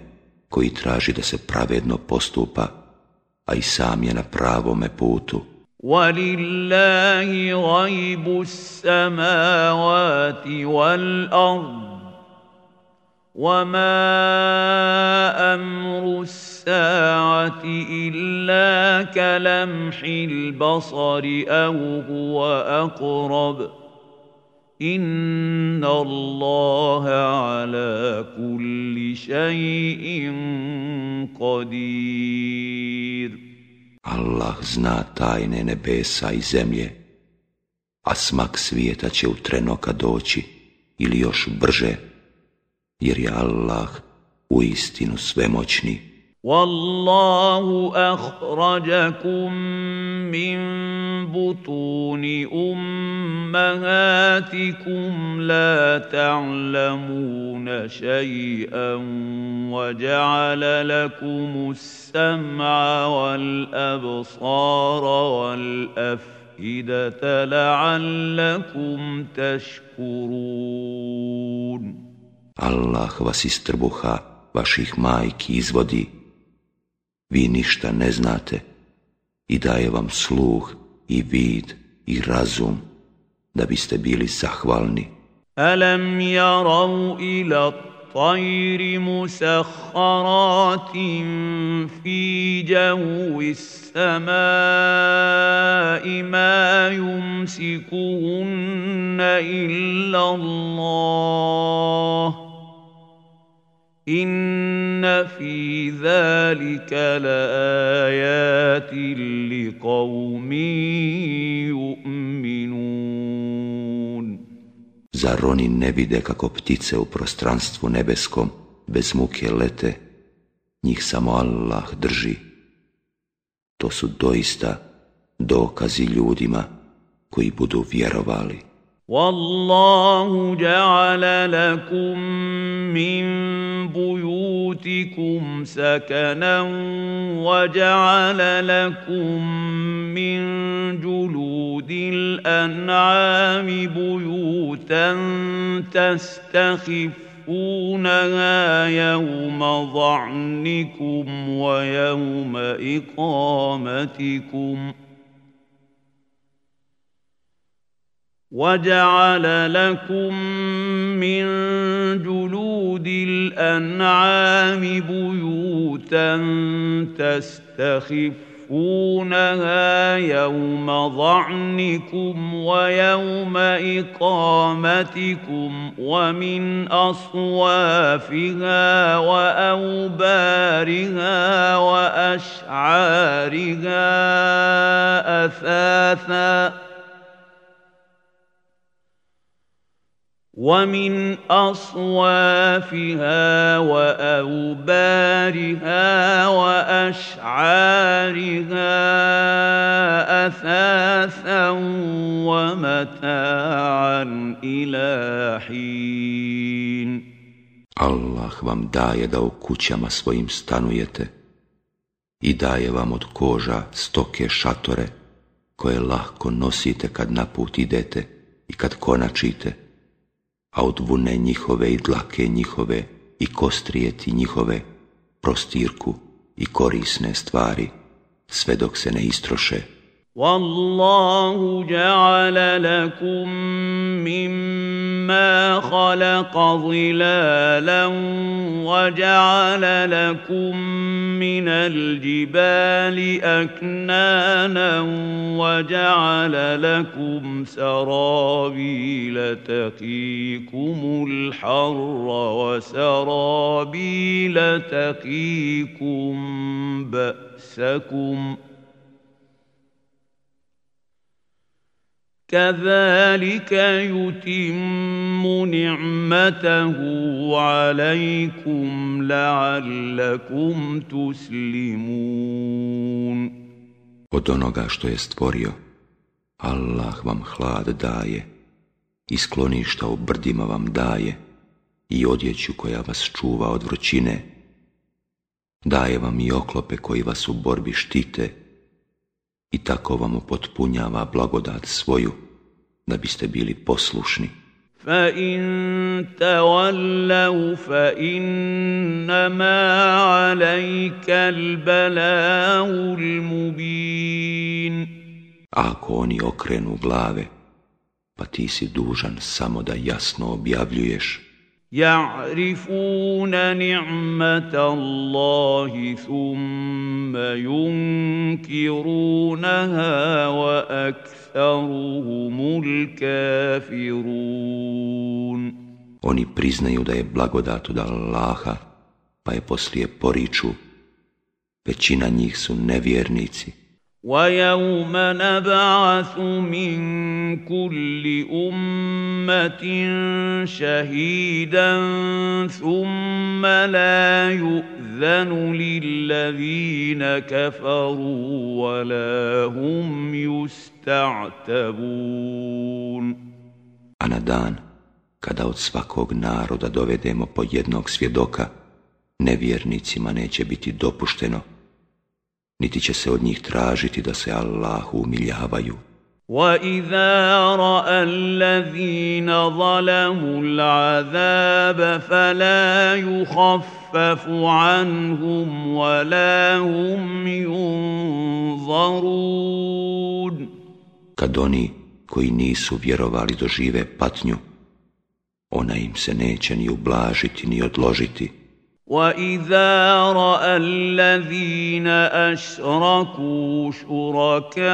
S1: koji traži da se pravedno postupa, a i sam je na pravome putu.
S2: وَلِلَّهِ غَيْبُ السَّمَاوَاتِ وَالْأَرْضِ وَمَا أَمْرُ السَّاعَةِ إِلَّا كَلَمْحِ الْبَصَرِ أَوْ هُوَ أَقْرَبُ Inna Allaha ala kulli shay'in qadir.
S1: Allah zna tajne nebesa i zemlje, a smak svijeta će u trenoka doći ili još brže, jer je Allah u istinu svemoćni.
S2: والله أخرجكم من بطون أمهاتكم لا تعلمون شيئا وجعل لكم السمع والأبصار والأفئدة لعلكم تشكرون.
S1: الله vas iz trbuha vaših majki izvodi. vi ništa ne znate i daje vam sluh i vid i razum da biste bili zahvalni.
S2: Alam yarau ila الطير مسخرات في جو السماء ما يمسكهن إلا الله Inna fi zalika laayatin liqaumin ju'minun.
S1: Zar oni ne vide kako ptice u prostranstvu nebeskom bez muke lete, njih samo Allah drži. To su doista dokazi ljudima koji budu vjerovali.
S2: Wallahu ja'ala lakum min بيوتكم سكنا وجعل لكم من جلود الأنعام بيوتا تستخفونها يوم ظعنكم ويوم إقامتكم وجعل لكم من جلود الانعام بيوتا تستخفونها تخفونها يوم ظعنكم ويوم إقامتكم ومن أصوافها وأوبارها وأشعارها أثاثاً ومن اصوافها واوبارها واشعارها اثاثا ومتاعا الى حين
S1: Allah vam daje da u kućama svojim stanujete i daje vam od koža stoke šatore koje lahko nosite kad na put idete i kad konačite a od vune njihove i dlake njihove i kostrijeti njihove, prostirku i korisne stvari, sve dok se ne istroše.
S2: Wallahu ja'ala lakum mimma khalaqa zilalan wa ja'ala lakum min aljibali aknanan wa ja'ala lakum sarabila taqikumul harra wa كذلك يتم نعمته عليكم لعلكم تسلمون
S1: Od onoga što je stvorio, Allah vam hlad daje, i skloništa u brdima vam daje, i odjeću koja vas čuva od vrućine, daje vam i oklope koji vas u borbi štite, i tako vam upotpunjava blagodat svoju, da biste bili poslušni.
S2: فَإِن تَوَلَّوْا فَإِنَّمَا عَلَيْكَ الْبَلَاغُ الْمُبِينُ
S1: Ako oni okrenu glave, pa ti si dužan samo da jasno objavljuješ
S2: يعرفون نعمة الله ثم ينكرونها وأكثرهم الكافرون
S1: Oni priznaju da je blagodat od Allaha, pa je poslije poriču. Većina njih su nevjernici.
S2: ويوم نبعث من كل امه شهيدا ثم لا يؤذن للذين كفروا ولا هم يستعتبون
S1: A na dan, kada od svakog naroda dovedemo po jednog svjedoka, nevjernicima neće biti dopušteno niti će se od njih tražiti da se Allahu umiljavaju.
S2: وَإِذَا رَأَى الَّذِينَ ظَلَمُوا الْعَذَابَ فَلَا يُخَفَّفُ عَنْهُمْ وَلَا هُمْ يُنظَرُونَ
S1: Kad oni koji nisu vjerovali dožive patnju, ona im se neće ni ublažiti ni odložiti.
S2: واذا راى الذين اشركوا شركاءهم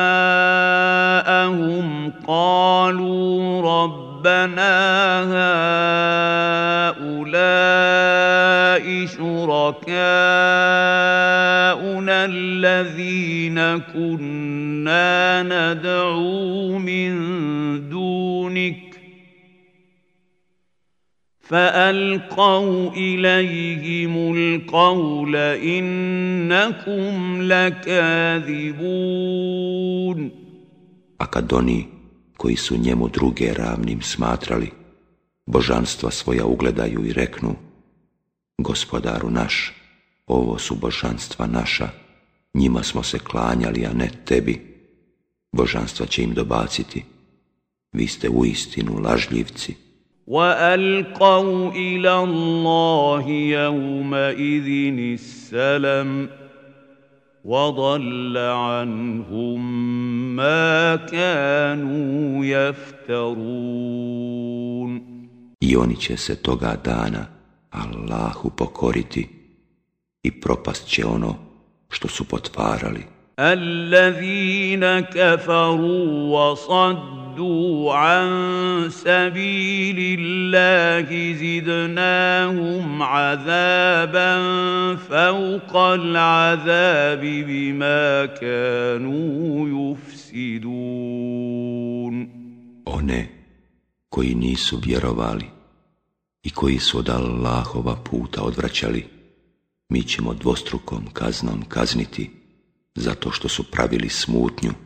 S2: قالوا ربنا هؤلاء شركاؤنا الذين كنا ندعو من دونك فالقوا اليهم القول انكم لكاذبون
S1: A kad oni koji su njemu druge ravnim smatrali, božanstva svoja ugledaju i reknu, gospodaru naš, ovo su božanstva naša, njima smo se klanjali, a ne tebi. Božanstva će im dobaciti, vi ste u istinu lažljivci.
S2: والقوا إلى الله يومئذ السلم وضل عنهم ما كانوا يفترون
S1: I oni će se toga dana Allahu pokoriti i propast će ono što su potvarali.
S2: Allazina kafaru wa saddu صدوا عن سبيل الله زدناهم عذابا فوق العذاب بما كانوا يفسدون
S1: One koji nisu vjerovali i koji su od Allahova puta odvraćali, mi ćemo dvostrukom kaznom kazniti zato što su pravili smutnju.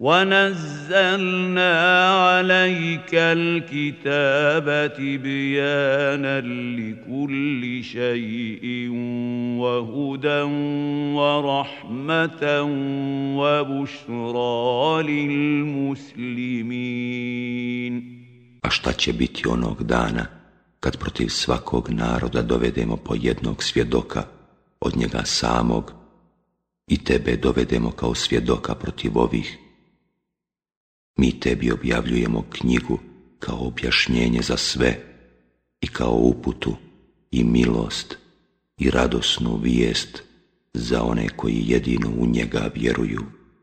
S2: ونزلنا عليك الكتاب بيانا لكل شيء وهدى ورحمة وبشرى للمسلمين.
S1: A šta će biti onog dana kad protiv svakog naroda dovedemo po jednog svjedoka od njega samog i tebe dovedemo kao svjedoka protiv ovih? Mi tebi objavljujemo knjigu kao objašnjenje za sve i kao uputu i milost i radosnu vijest za one koji jedino u njega vjeruju.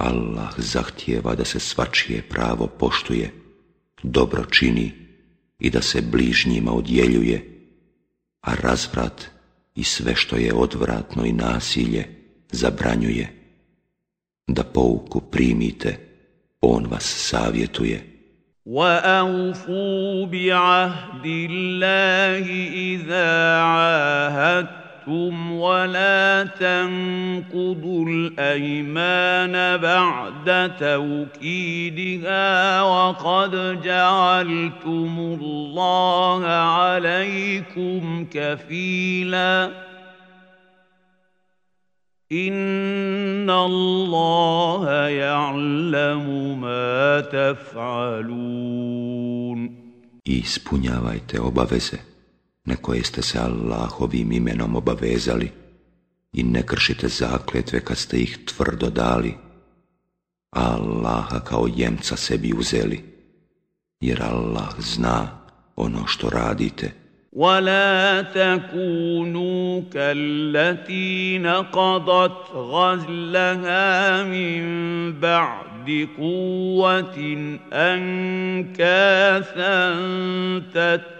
S1: Allah zahtijeva da se svačije pravo poštuje, dobro čini i da se bližnjima odjeljuje, a razvrat i sve što je odvratno i nasilje zabranjuje. Da pouku primite, on vas savjetuje.
S2: وَأَوْفُوا بِعَهْدِ اللَّهِ إِذَا عَاهَدْتُمْ أَخْلَفْتُمْ وَلَا تَنقُضُوا الْأَيْمَانَ بَعْدَ تَوْكِيدِهَا وَقَدْ جَعَلْتُمُ اللَّهَ عَلَيْكُمْ كَفِيلًا إِنَّ اللَّهَ
S1: يَعْلَمُ مَا تَفْعَلُونَ na koje ste se Allahovim imenom obavezali i ne kršite zakletve kad ste ih tvrdo dali, Allaha kao jemca sebi uzeli, jer Allah zna ono što radite.
S2: ولا تكونوا كالتي نقضت غزلها من بعد قوة أنكاثا تتبعون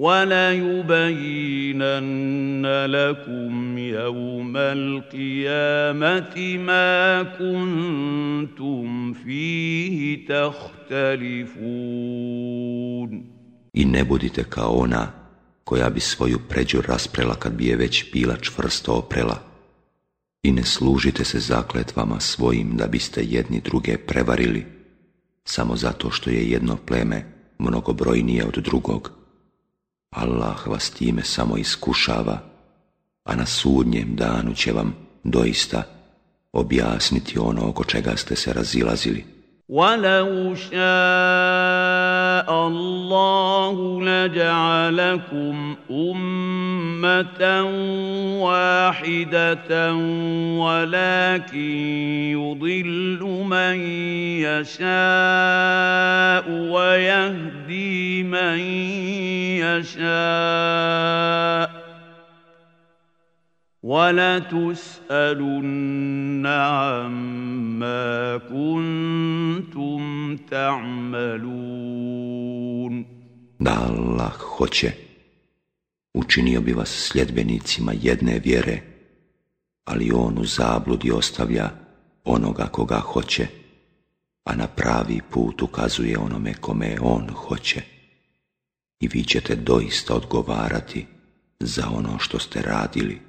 S2: وَلَيُبَيِّنَنَّ لَكُمْ يَوْمَ الْقِيَامَةِ مَا كُنْتُمْ فِيهِ تَخْتَلِفُونَ
S1: I ne budite kao ona koja bi svoju pređu rasprela kad bi je već pila čvrsto oprela. I ne služite se zakletvama svojim da biste jedni druge prevarili, samo zato što je jedno pleme mnogobrojnije od drugog. Allah vas time samo iskušava, a na sudnjem danu će vam doista objasniti ono oko čega ste se razilazili.
S2: وَلَوْ شَاءَ شَاءَ اللَّهُ لَجَعَلَكُمْ أُمَّةً وَاحِدَةً وَلَكِن يُضِلُّ مَن يَشَاءُ وَيَهْدِي مَن يَشَاءُ. وَلَتُسْأَلُنَّ عَمَّا كُنْتُمْ تَعْمَلُونَ
S1: Da Allah hoće, učinio bi vas sljedbenicima jedne vjere, ali on u zabludi ostavlja onoga koga hoće, a na pravi put ukazuje onome kome on hoće. I vi ćete doista odgovarati za ono što ste radili.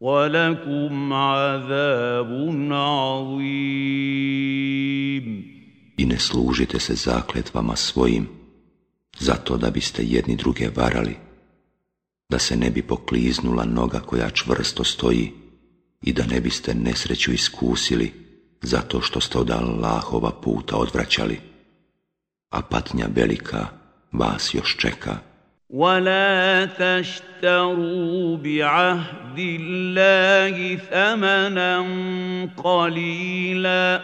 S2: وَلَكُمْ عَذَابٌ عَظِيمٌ
S1: I ne služite se zakletvama svojim, zato da biste jedni druge varali, da se ne bi pokliznula noga koja čvrsto stoji i da ne biste nesreću iskusili zato što ste od Allahova puta odvraćali, a patnja velika vas još čeka.
S2: ولا تشتروا بعهد الله ثمنا قليلا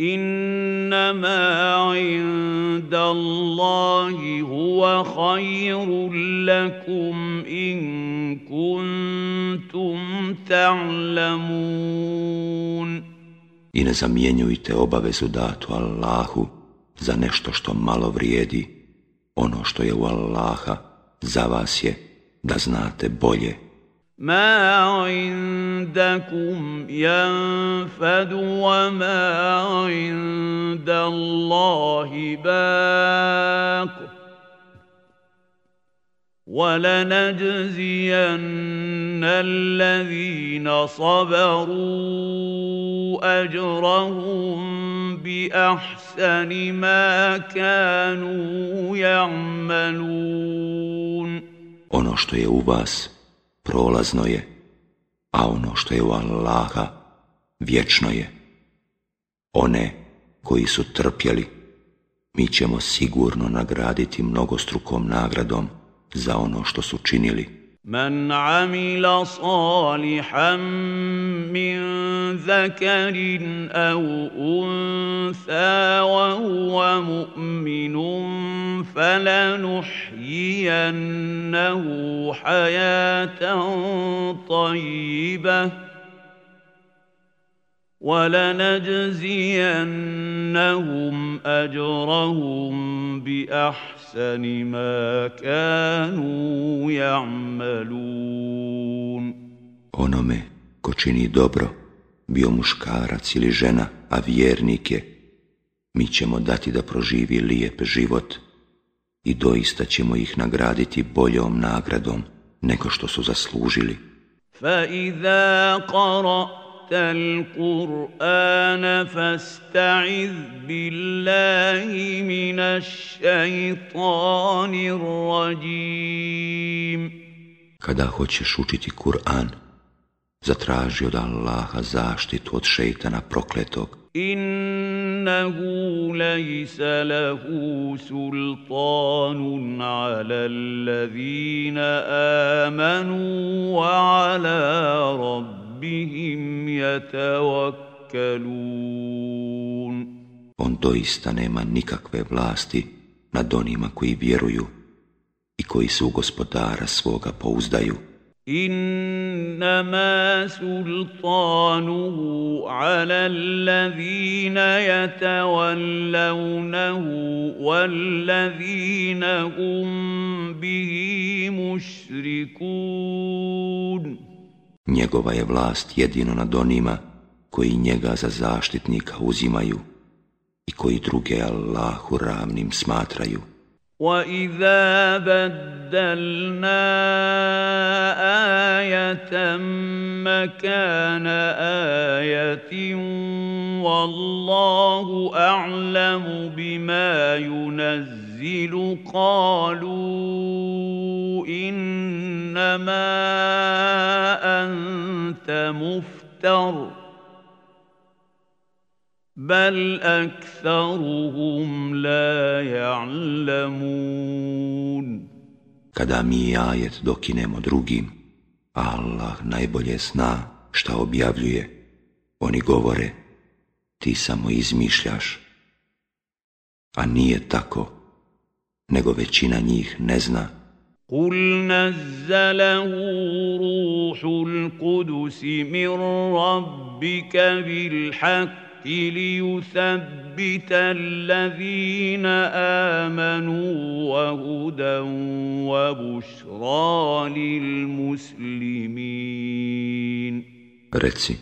S2: انما عند الله هو خير لكم ان كنتم تعلمون
S1: I ne zamjenjujte obavezu datu Allahu za nešto što malo vrijedi ono što je u Allaha za vas je da znate bolje.
S2: Ma indakum yanfadu wa ma inda Allahi baq. ولنجزين الذين صبروا اجرهم باحسن ما كانوا يعملون
S1: ono što je u vas prolazno je a ono što je u Allaha vječno je one koji su trpjeli mi ćemo sigurno nagraditi mnogostrukom nagradom za ono što su činili.
S2: من عمل صالحا من ذكر أو انثى وهو مؤمن فلنحيينه حياه طيبه ولنجزينهم اجرهم باحسن ما كانوا يعملون
S1: onome ko čini dobro bio muškarac ili žena a vjernik je mi ćemo dati da proživi lijep život i doista ćemo ih nagraditi boljom nagradom nego što su zaslužili
S2: فَإِذَا قَرَأْتَ القرآن فاستعذ بالله من الشيطان الرجيم
S1: Kada hoćeš učiti Kur'an, zatraži od Allaha zaštitu od šeitana prokletog.
S2: Innahu lejsa lahu sultanun ala allazina amanu wa ala rabbi rabbihim yatawakkalun
S1: On doista nema nikakve vlasti nad onima koji vjeruju i koji su gospodara svoga pouzdaju.
S2: Innama sultanuhu ala allazina yatawallawnahu wallazina hum bihi mushrikun.
S1: Njegova je vlast jedino nad onima koji njega za zaštitnika uzimaju i koji druge Allahu ravnim smatraju.
S2: وَإِذَا بَدَّلْنَا آيَةً مَكَانَ آيَةٍ وَاللَّهُ أَعْلَمُ بِمَا يُنَزِّلُ قَالُوا إِنَّمَا أَنتَ مفتر بل أكثرهم لا يعلمون
S1: Kada mi ajet dokinemo drugim, Allah najbolje zna šta objavljuje. Oni govore, ti samo izmišljaš. A nije tako, nego većina njih ne zna.
S2: قل نزله روح القدس من ربك بالحق ليثبت الذين آمنوا وهدى وبشرى للمسلمين
S1: Reci,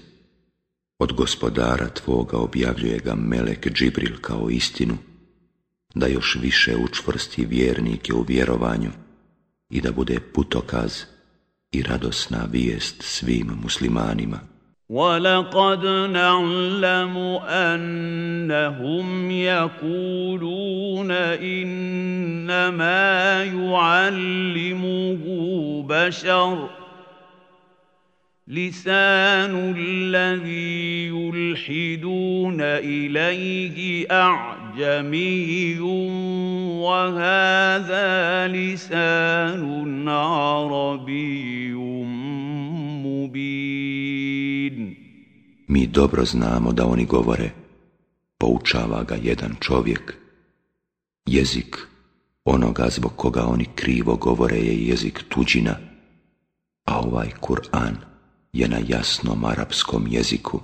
S1: od gospodara tvoga objavljuje ga Melek Džibril kao istinu, da još više učvrsti vjernike u vjerovanju i da bude putokaz i radosna vijest svim muslimanima.
S2: وَلَقَدْ نَعْلَمُ أَنَّهُمْ يَقُولُونَ إِنَّمَا يُعَلِّمُهُ بَشَرٌ لسان الذي يلحدون إليه أعجمي وهذا لسان عربي مبين
S1: Mi dobro znamo da oni govore, poučava ga jedan čovjek. Jezik onoga zbog koga oni krivo govore je jezik tuđina, a ovaj Kur'an je na jasnom arapskom jeziku.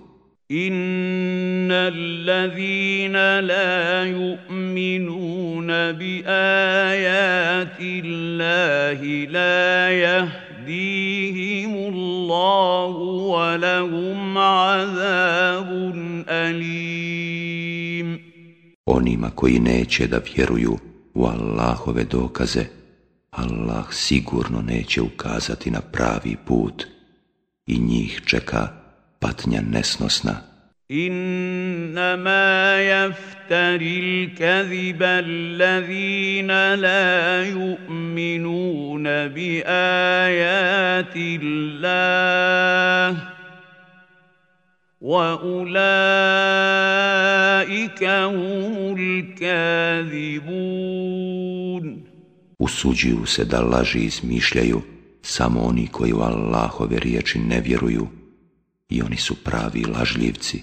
S2: إن الذين لا يؤمنون بآيات الله لا يهديهم الله ولهم عذاب أليم
S1: Onima koji neće da vjeruju u Allahove dokaze, Allah sigurno neće ukazati na pravi put i njih čeka patnja nesnosna.
S2: إنما يفتري الكذب الذين لا يؤمنون بآيات الله وأولئك هم الكاذبون
S1: Usuđuju se da laži izmišljaju samo oni koji u Allahove riječi ne vjeruju i oni su pravi lažljivci.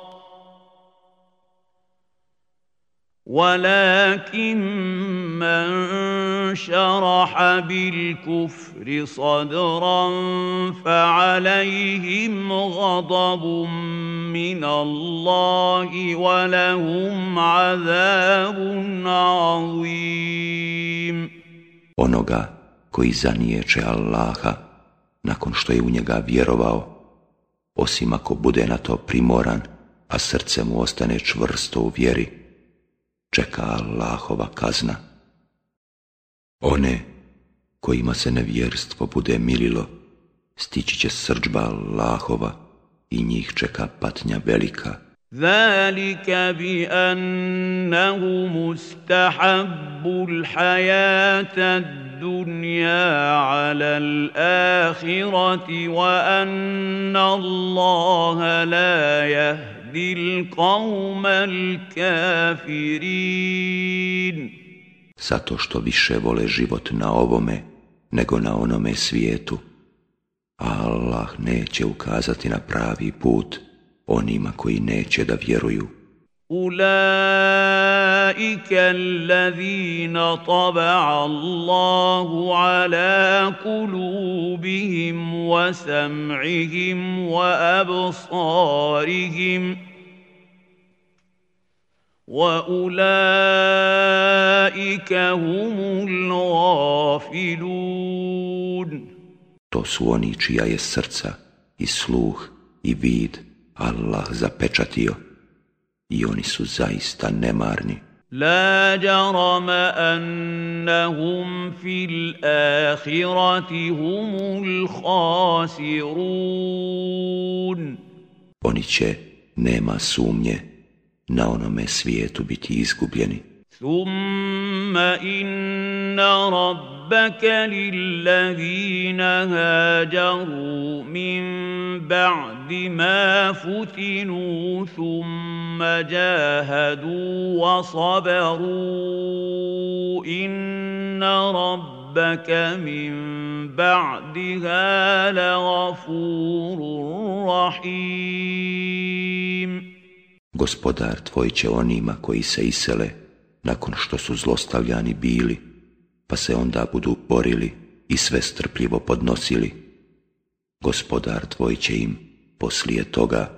S2: ولكن من شرح بالكفر صدرا فعليهم غضب من الله ولهم عذاب عظيم
S1: Onoga koji zaniječe Allaha nakon što je u njega vjerovao, osim ako bude na to primoran, a srce mu ostane čvrsto u vjeri, čeka Allahova kazna. One kojima se nevjerstvo bude mililo, stići će srđba Allahova i njih čeka patnja velika.
S2: ذلك بأنه مستحب الحياة الدنيا على الآخرة وأن الله لا يهدي يهدي القوم الكافرين
S1: Zato što više vole život na ovome nego na onome svijetu, a Allah neće ukazati na pravi put onima koji neće da vjeruju.
S2: أولئك الذين طبع الله على قلوبهم وسمعهم وأبصارهم وأولئك هم الغافلون
S1: To su oni čija je srca i sluh i vid Allah zapečatio. i oni su zaista nemarni.
S2: لا جرم أنهم في الآخرة هم الخاسرون
S1: Oni će, nema sumnje, na onome svijetu biti izgubljeni.
S2: ثم إن ربك للذين هاجروا من بعد ما فتنوا ثم جاهدوا وصبروا إن ربك من بعدها لغفور رحيم.
S1: Gospodar tvoj će onima koji se isele nakon što su zlostavljani bili, pa se onda budu borili i sve strpljivo podnosili. Gospodar tvoj će im poslije toga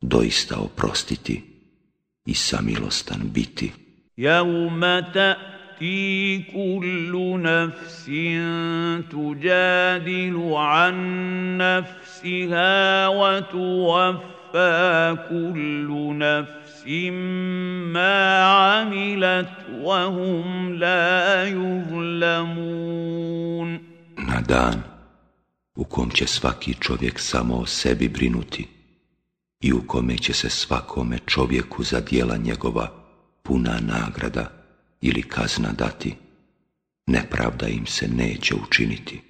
S1: doista oprostiti i samilostan biti.
S2: يوم تأتي كل نفس تجادل عن نفسها وتوفى كل نفس ما عملت وهم لا يظلمون
S1: Na dan u kom će svaki čovjek samo o sebi brinuti i u kome će se svakome čovjeku za dijela njegova puna nagrada ili kazna dati, nepravda im se neće učiniti.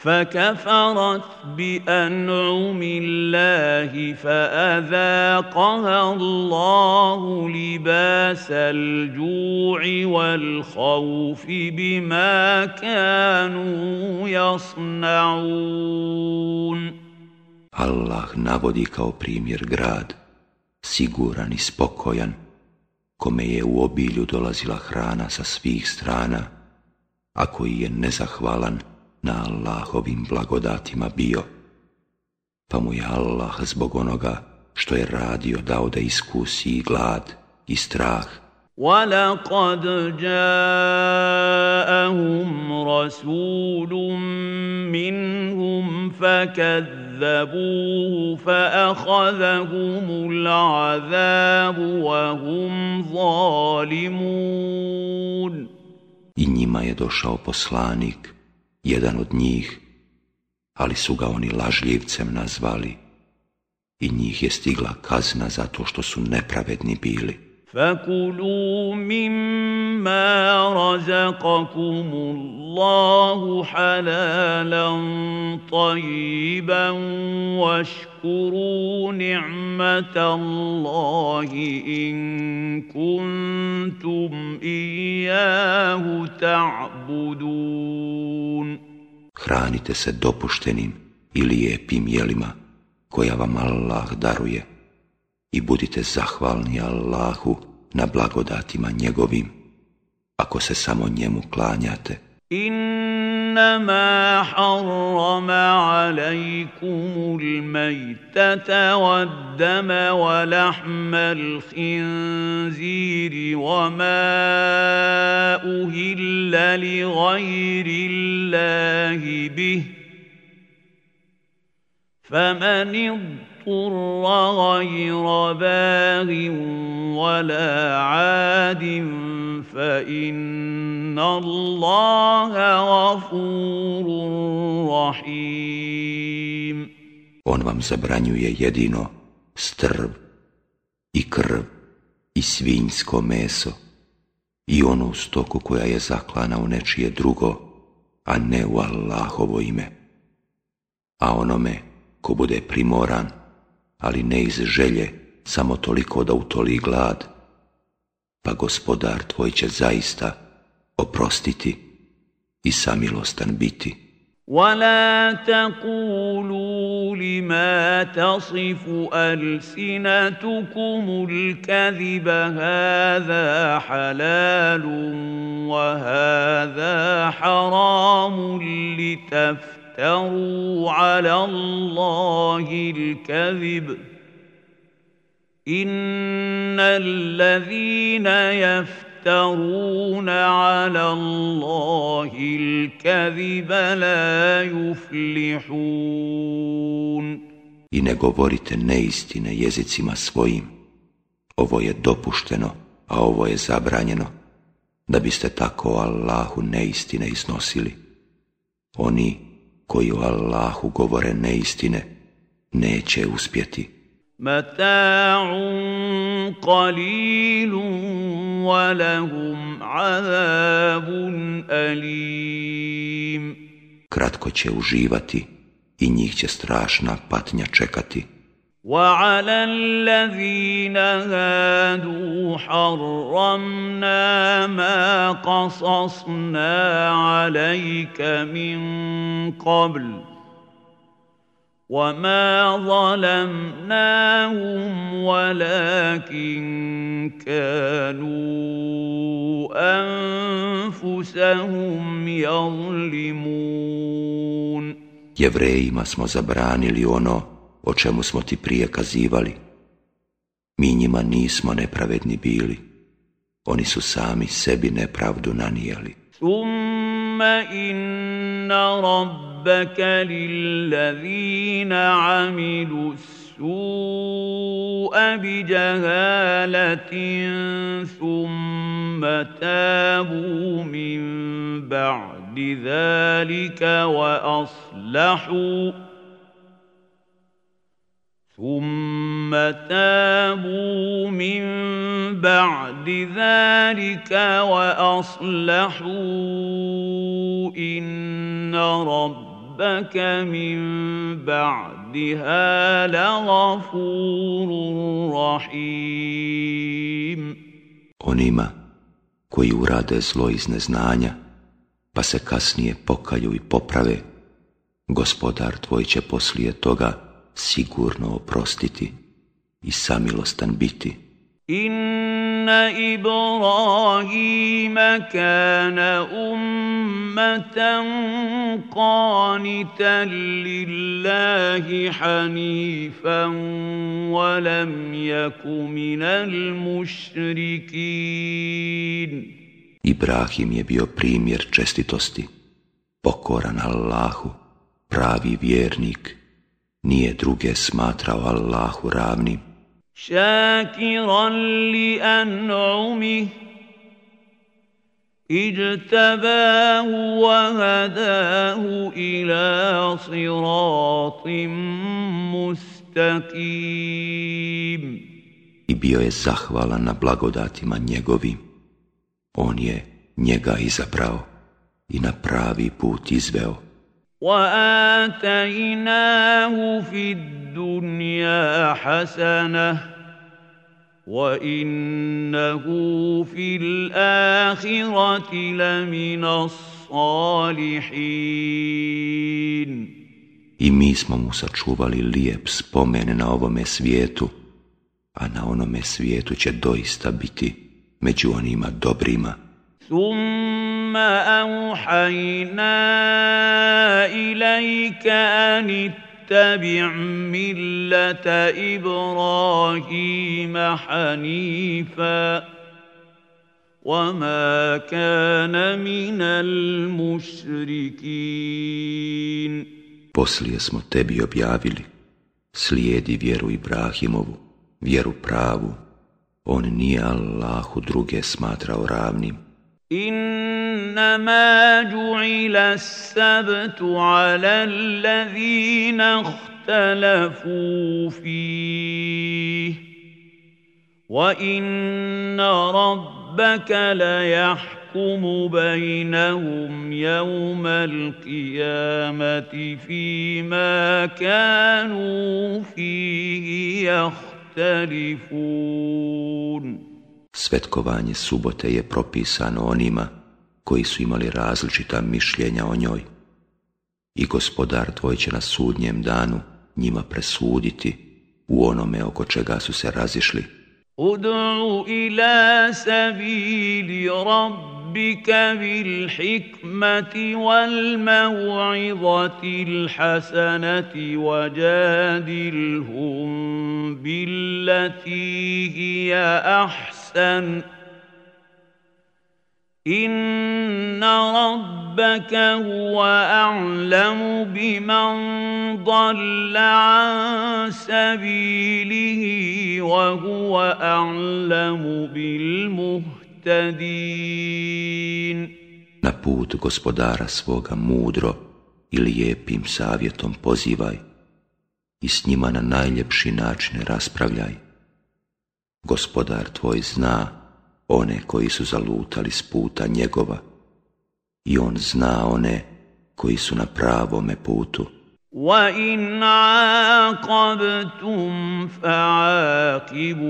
S2: فكفرت بأنعم الله فأذاقها الله لباس الجوع والخوف بما كانوا يصنعون
S1: Allah navodi kao primjer grad, siguran i spokojan, kome je u obilju dolazila hrana sa svih strana, a koji je nezahvalan na Allahovim blagodatima bio, pa mu je Allah zbog onoga što je radio dao da iskusi i glad i strah,
S2: ولقد جاءهم رسول منهم فكذبوه فأخذهم العذاب وهم ظالمون
S1: i njima je došao poslanik, jedan od njih, ali su ga oni lažljivcem nazvali i njih je stigla kazna zato što su nepravedni bili.
S2: فكلوا مما رزقكم الله حلالا طيبا واشكروا نعمة الله إن كنتم إياه تعبدون
S1: Hranite se dopuštenim i lijepim jelima koja vam Allah daruje. I budite zahvalni Allahu na blagodatima njegovim, ako se samo njemu klanjate.
S2: إنما حرم عليكم الميتة والدم ولحم الخنزير وما أهل لغير الله به فمن اضطر غير باغ ولا عاد فإن الله غفور رحيم
S1: On vam zabranjuje jedino strv i krv i svinjsko meso i onu stoku koja je zaklana u nečije drugo, a ne u Allahovo ime. A onome ko bude primoran, ali ne iz želje, samo toliko da utoli glad, pa gospodar tvoj će zaista oprostiti i samilostan biti.
S2: ولا تقولوا لما تصف ألسنتكم الكذب هذا حلال وهذا حرام لتفتروا على الله الكذب إن الذين يفترون يفترون على الله الكذب لا يفلحون
S1: I ne govorite neistine jezicima svojim. Ovo je dopušteno, a ovo je zabranjeno, da biste tako Allahu neistine iznosili. Oni koji o Allahu govore neistine, neće uspjeti.
S2: Mata'un qalilun walahum azabun alim.
S1: Kratko će uživati i njih će strašna patnja čekati.
S2: وعلى الذين هادوا حرمنا ما قصصنا عليك من قبل وما ظلمناهم ولكن كانوا أنفسهم يظلمون.
S1: Jevrejima smo zabranili ono o čemu smo ti prije kazivali. Mi njima nismo nepravedni bili. Oni su sami sebi nepravdu nanijeli.
S2: Summa inna ربك للذين عملوا السوء بجهالة ثم تابوا من بعد ذلك وأصلحوا ثم تابوا من بعد ذلك وأصلحوا إن رب ربك من بعدها لغفور رحيم
S1: Onima koji urade zlo iz neznanja, pa se kasnije pokaju i poprave, gospodar tvoj će poslije toga sigurno oprostiti i samilostan biti.
S2: Inna Ibrahima kana ummatan qanitan lillahi hanifan walam yaku minal mushrikin
S1: Ibrahim je bio primjer čestitosti pokoran Allahu pravi vjernik nije druge smatrao Allahu ravnim.
S2: شاكرا لأنعمه اجتباه وهداه إلى صراط مستقيم
S1: I bio je zahvalan na blagodatima njegovim. On je njega izabrao i na pravi put izveo.
S2: وآتيناه في الدنيا حسنه وانه في الاخره لمن الصالحين
S1: I mi smo mu sačuvali lijep spomen na ovome svijetu, a na onome svijetu će doista biti među onima dobrima.
S2: ثم أوحينا إليك أن اتبع ملة إبراهيم حنيفا وما كان من المشركين
S1: Poslije smo tebi objavili, slijedi vjeru Ibrahimovu, vjeru pravu, on nije Allahu druge smatrao ravnim.
S2: إنما جعل السبت على الذين اختلفوا فيه وإن ربك ليحكم بينهم يوم القيامة فيما كانوا فيه يختلفون
S1: Svetkovanje subote je propisano onima koji su imali različita mišljenja o njoj. I gospodar tvoj će na sudnjem danu njima presuditi u onome oko čega su se razišli.
S2: Ud'u ila sabili rabbika bil hikmati wal maw'izati al hasanati wajadilhum billati hiya ahsan Inna rabbaka huwa a'lamu biman dalla an sabilihi wa huwa a'lamu bil muhtadin.
S1: Na put gospodara svoga mudro i lijepim savjetom pozivaj i s njima na najljepši način raspravljaj Gospodar tvoj zna one koji su zalutali s puta njegova i on zna one koji su na pravome putu.
S2: وَإِنْ عَاقَبْتُمْ فَعَاقِبُوا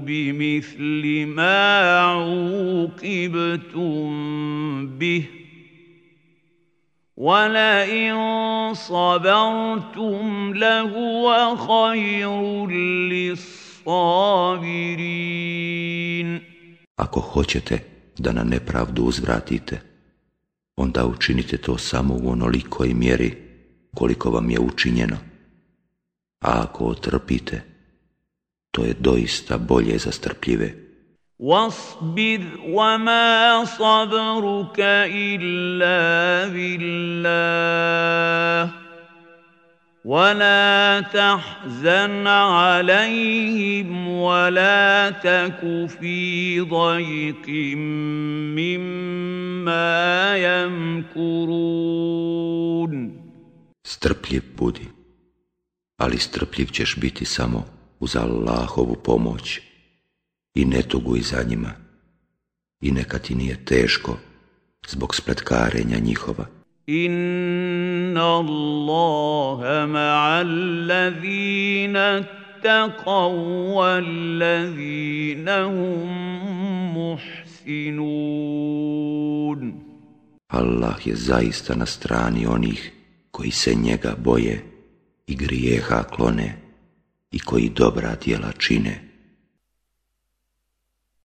S2: بِمِثْلِ مَا عُوقِبْتُمْ بِهِ وَلَئِنْ صَبَرْتُمْ لَهُوَ خَيْرٌ لِلصَّابِرِينَ
S1: Ako hoćete da na nepravdu uzvratite, onda učinite to samo u onolikoj mjeri koliko vam je učinjeno. A ako otrpite, to je doista bolje za strpljive.
S2: واصبر وما صبرك إلا بالله ولا تحزن عليهم ولا تك في ضيق مما يمكرون
S1: Strpljiv budi, ali strpljiv ćeš biti samo uz Allahovu pomoć i ne tuguj za njima i neka ti nije teško zbog spletkarenja njihova.
S2: إن الله مع الذين اتقوا والذين هم محسنون
S1: Allah je zaista na strani onih koji se njega boje i grijeha klone i koji dobra djela čine.